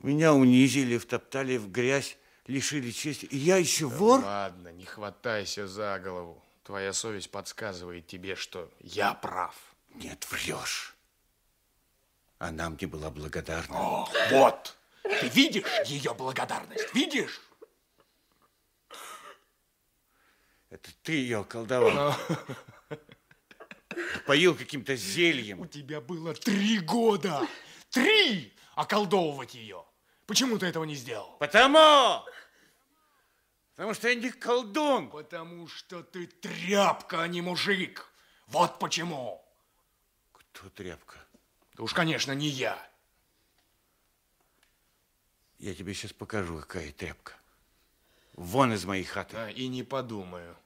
G: Меня унизили, втоптали в грязь, лишили чести. И я еще
H: Да
G: вор?
H: Ладно, не хватайся за голову. Твоя совесть подсказывает тебе, что я прав.
G: Нет, врешь. Она мне была благодарна.
H: О, вот! Ты видишь ее благодарность? Видишь?
G: Это ты ее околдовал. Поил каким-то зельем.
H: У тебя было три года. Три! Околдовывать ее. Почему ты этого не сделал?
G: Потому! Потому что я не колдун.
H: Потому что ты тряпка, а не мужик. Вот почему.
G: Кто тряпка?
H: Уж, конечно, не я.
G: Я тебе сейчас покажу, какая тряпка. Вон из моей хаты.
H: А, и не подумаю.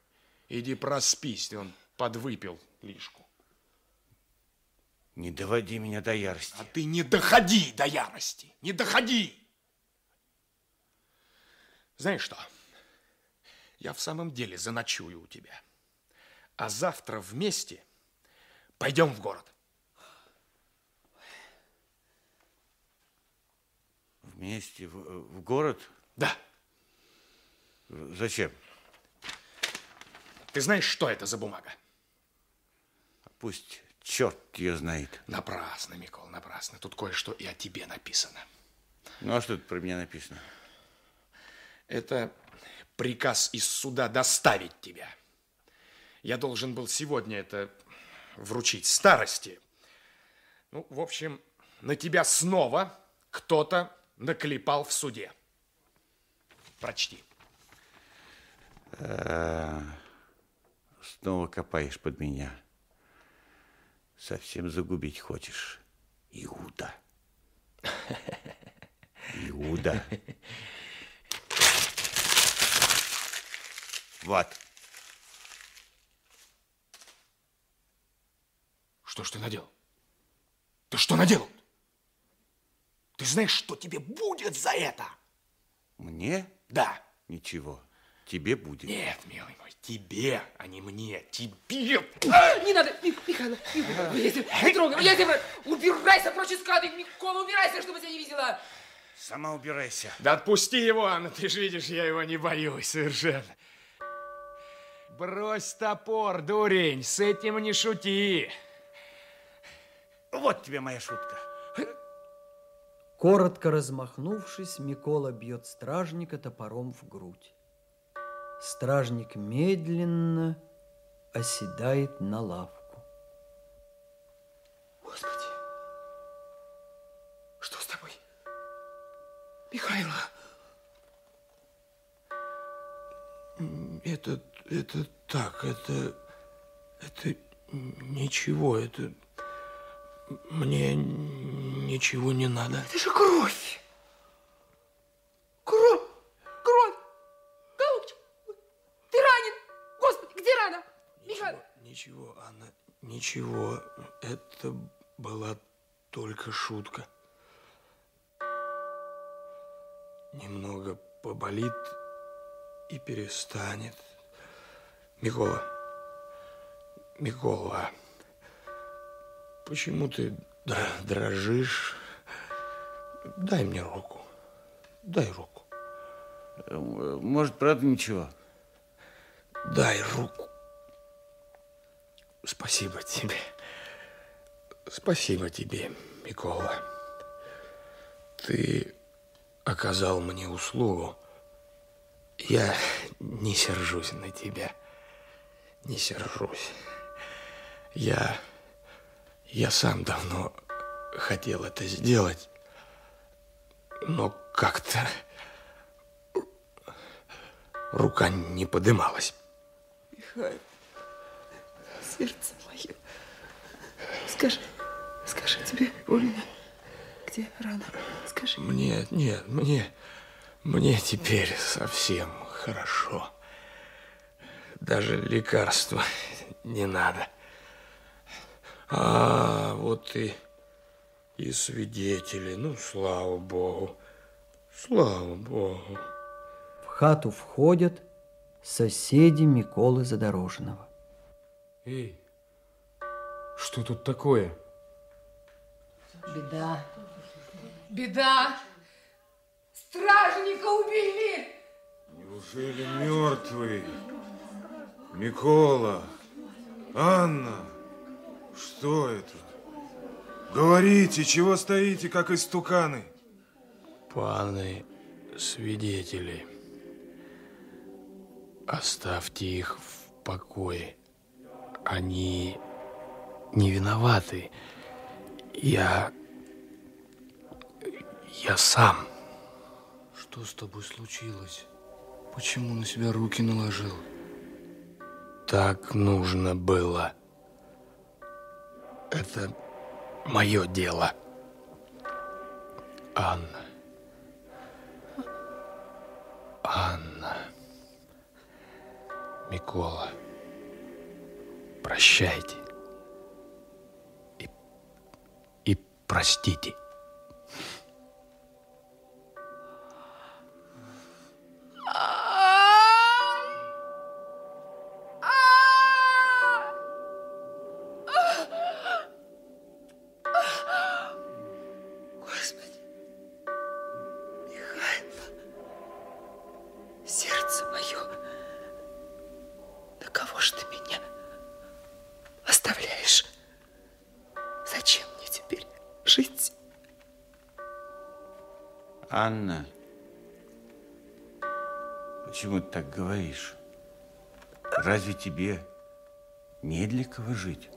H: Иди проспись, ты он подвыпил лишку.
G: Не доводи меня до ярости.
W: А ты не доходи до ярости. Не доходи. Знаешь что? Я в самом деле заночую у тебя. А завтра вместе пойдем в город.
G: Вместе в, в город?
W: Да.
G: Зачем?
W: Ты знаешь, что это за бумага?
G: Пусть черт ее знает.
W: Напрасно, Микол, напрасно. Тут кое-что и о тебе написано.
G: Ну, а что тут про меня написано?
W: Это приказ из суда доставить тебя. Я должен был сегодня это вручить старости. Ну, в общем, на тебя снова кто-то наклепал в суде. Прочти.
G: А, снова копаешь под меня. Совсем загубить хочешь. Иуда. Иуда. Вот.
W: Что ж ты наделал? Ты что наделал? Ты знаешь, что тебе будет за это?
G: Мне?
W: Да.
G: Ничего. Тебе будет.
W: Нет, милый мой, тебе, а не мне. Тебе.
F: Не надо, Михаил, не трогай. Я тебя... Убирайся прочь из кадр, Микола, убирайся, чтобы тебя не видела.
G: Сама убирайся.
W: Да отпусти его, Анна, ты же видишь, я его не боюсь совершенно. Брось топор, дурень, с этим не шути.
G: Вот тебе моя шутка.
A: Коротко размахнувшись, Микола бьет стражника топором в грудь. Стражник медленно оседает на лавку.
W: Господи, что с тобой? Михайло.
H: Это, это так, это, это ничего, это мне ничего не надо.
F: Это же кровь. Кровь, кровь. Голубчик, ты ранен. Господи, где рана? Михаил.
H: Ничего, Анна, ничего. Это была только шутка. Немного поболит и перестанет. Микола, Микола, почему ты дрожишь? Дай мне руку. Дай руку.
G: Может, правда ничего?
H: Дай руку. Спасибо тебе. Спасибо тебе, Микола. Ты оказал мне услугу. Я не сержусь на тебя. Не сержусь. Я... Я сам давно хотел это сделать, но как-то рука не подымалась.
F: Михаил, сердце мое, скажи, скажи, тебе больно? Где рана? Скажи.
H: Мне, нет, мне, мне теперь совсем хорошо. Даже лекарства не надо. А вот и, и свидетели. Ну, слава богу. Слава богу.
A: В хату входят соседи Миколы Задорожного.
J: Эй, что тут такое?
B: Беда. Беда. Стражника убили.
L: Неужели мертвый? Микола, Анна, что это? Говорите, чего стоите, как истуканы?
H: Паны свидетели, оставьте их в покое. Они не виноваты. Я... Я сам.
T: Что с тобой случилось? Почему на себя руки наложил?
H: Так нужно было. Это мое дело. Анна. Анна. Микола. Прощайте. И
F: простите.
G: Тебе не для кого жить?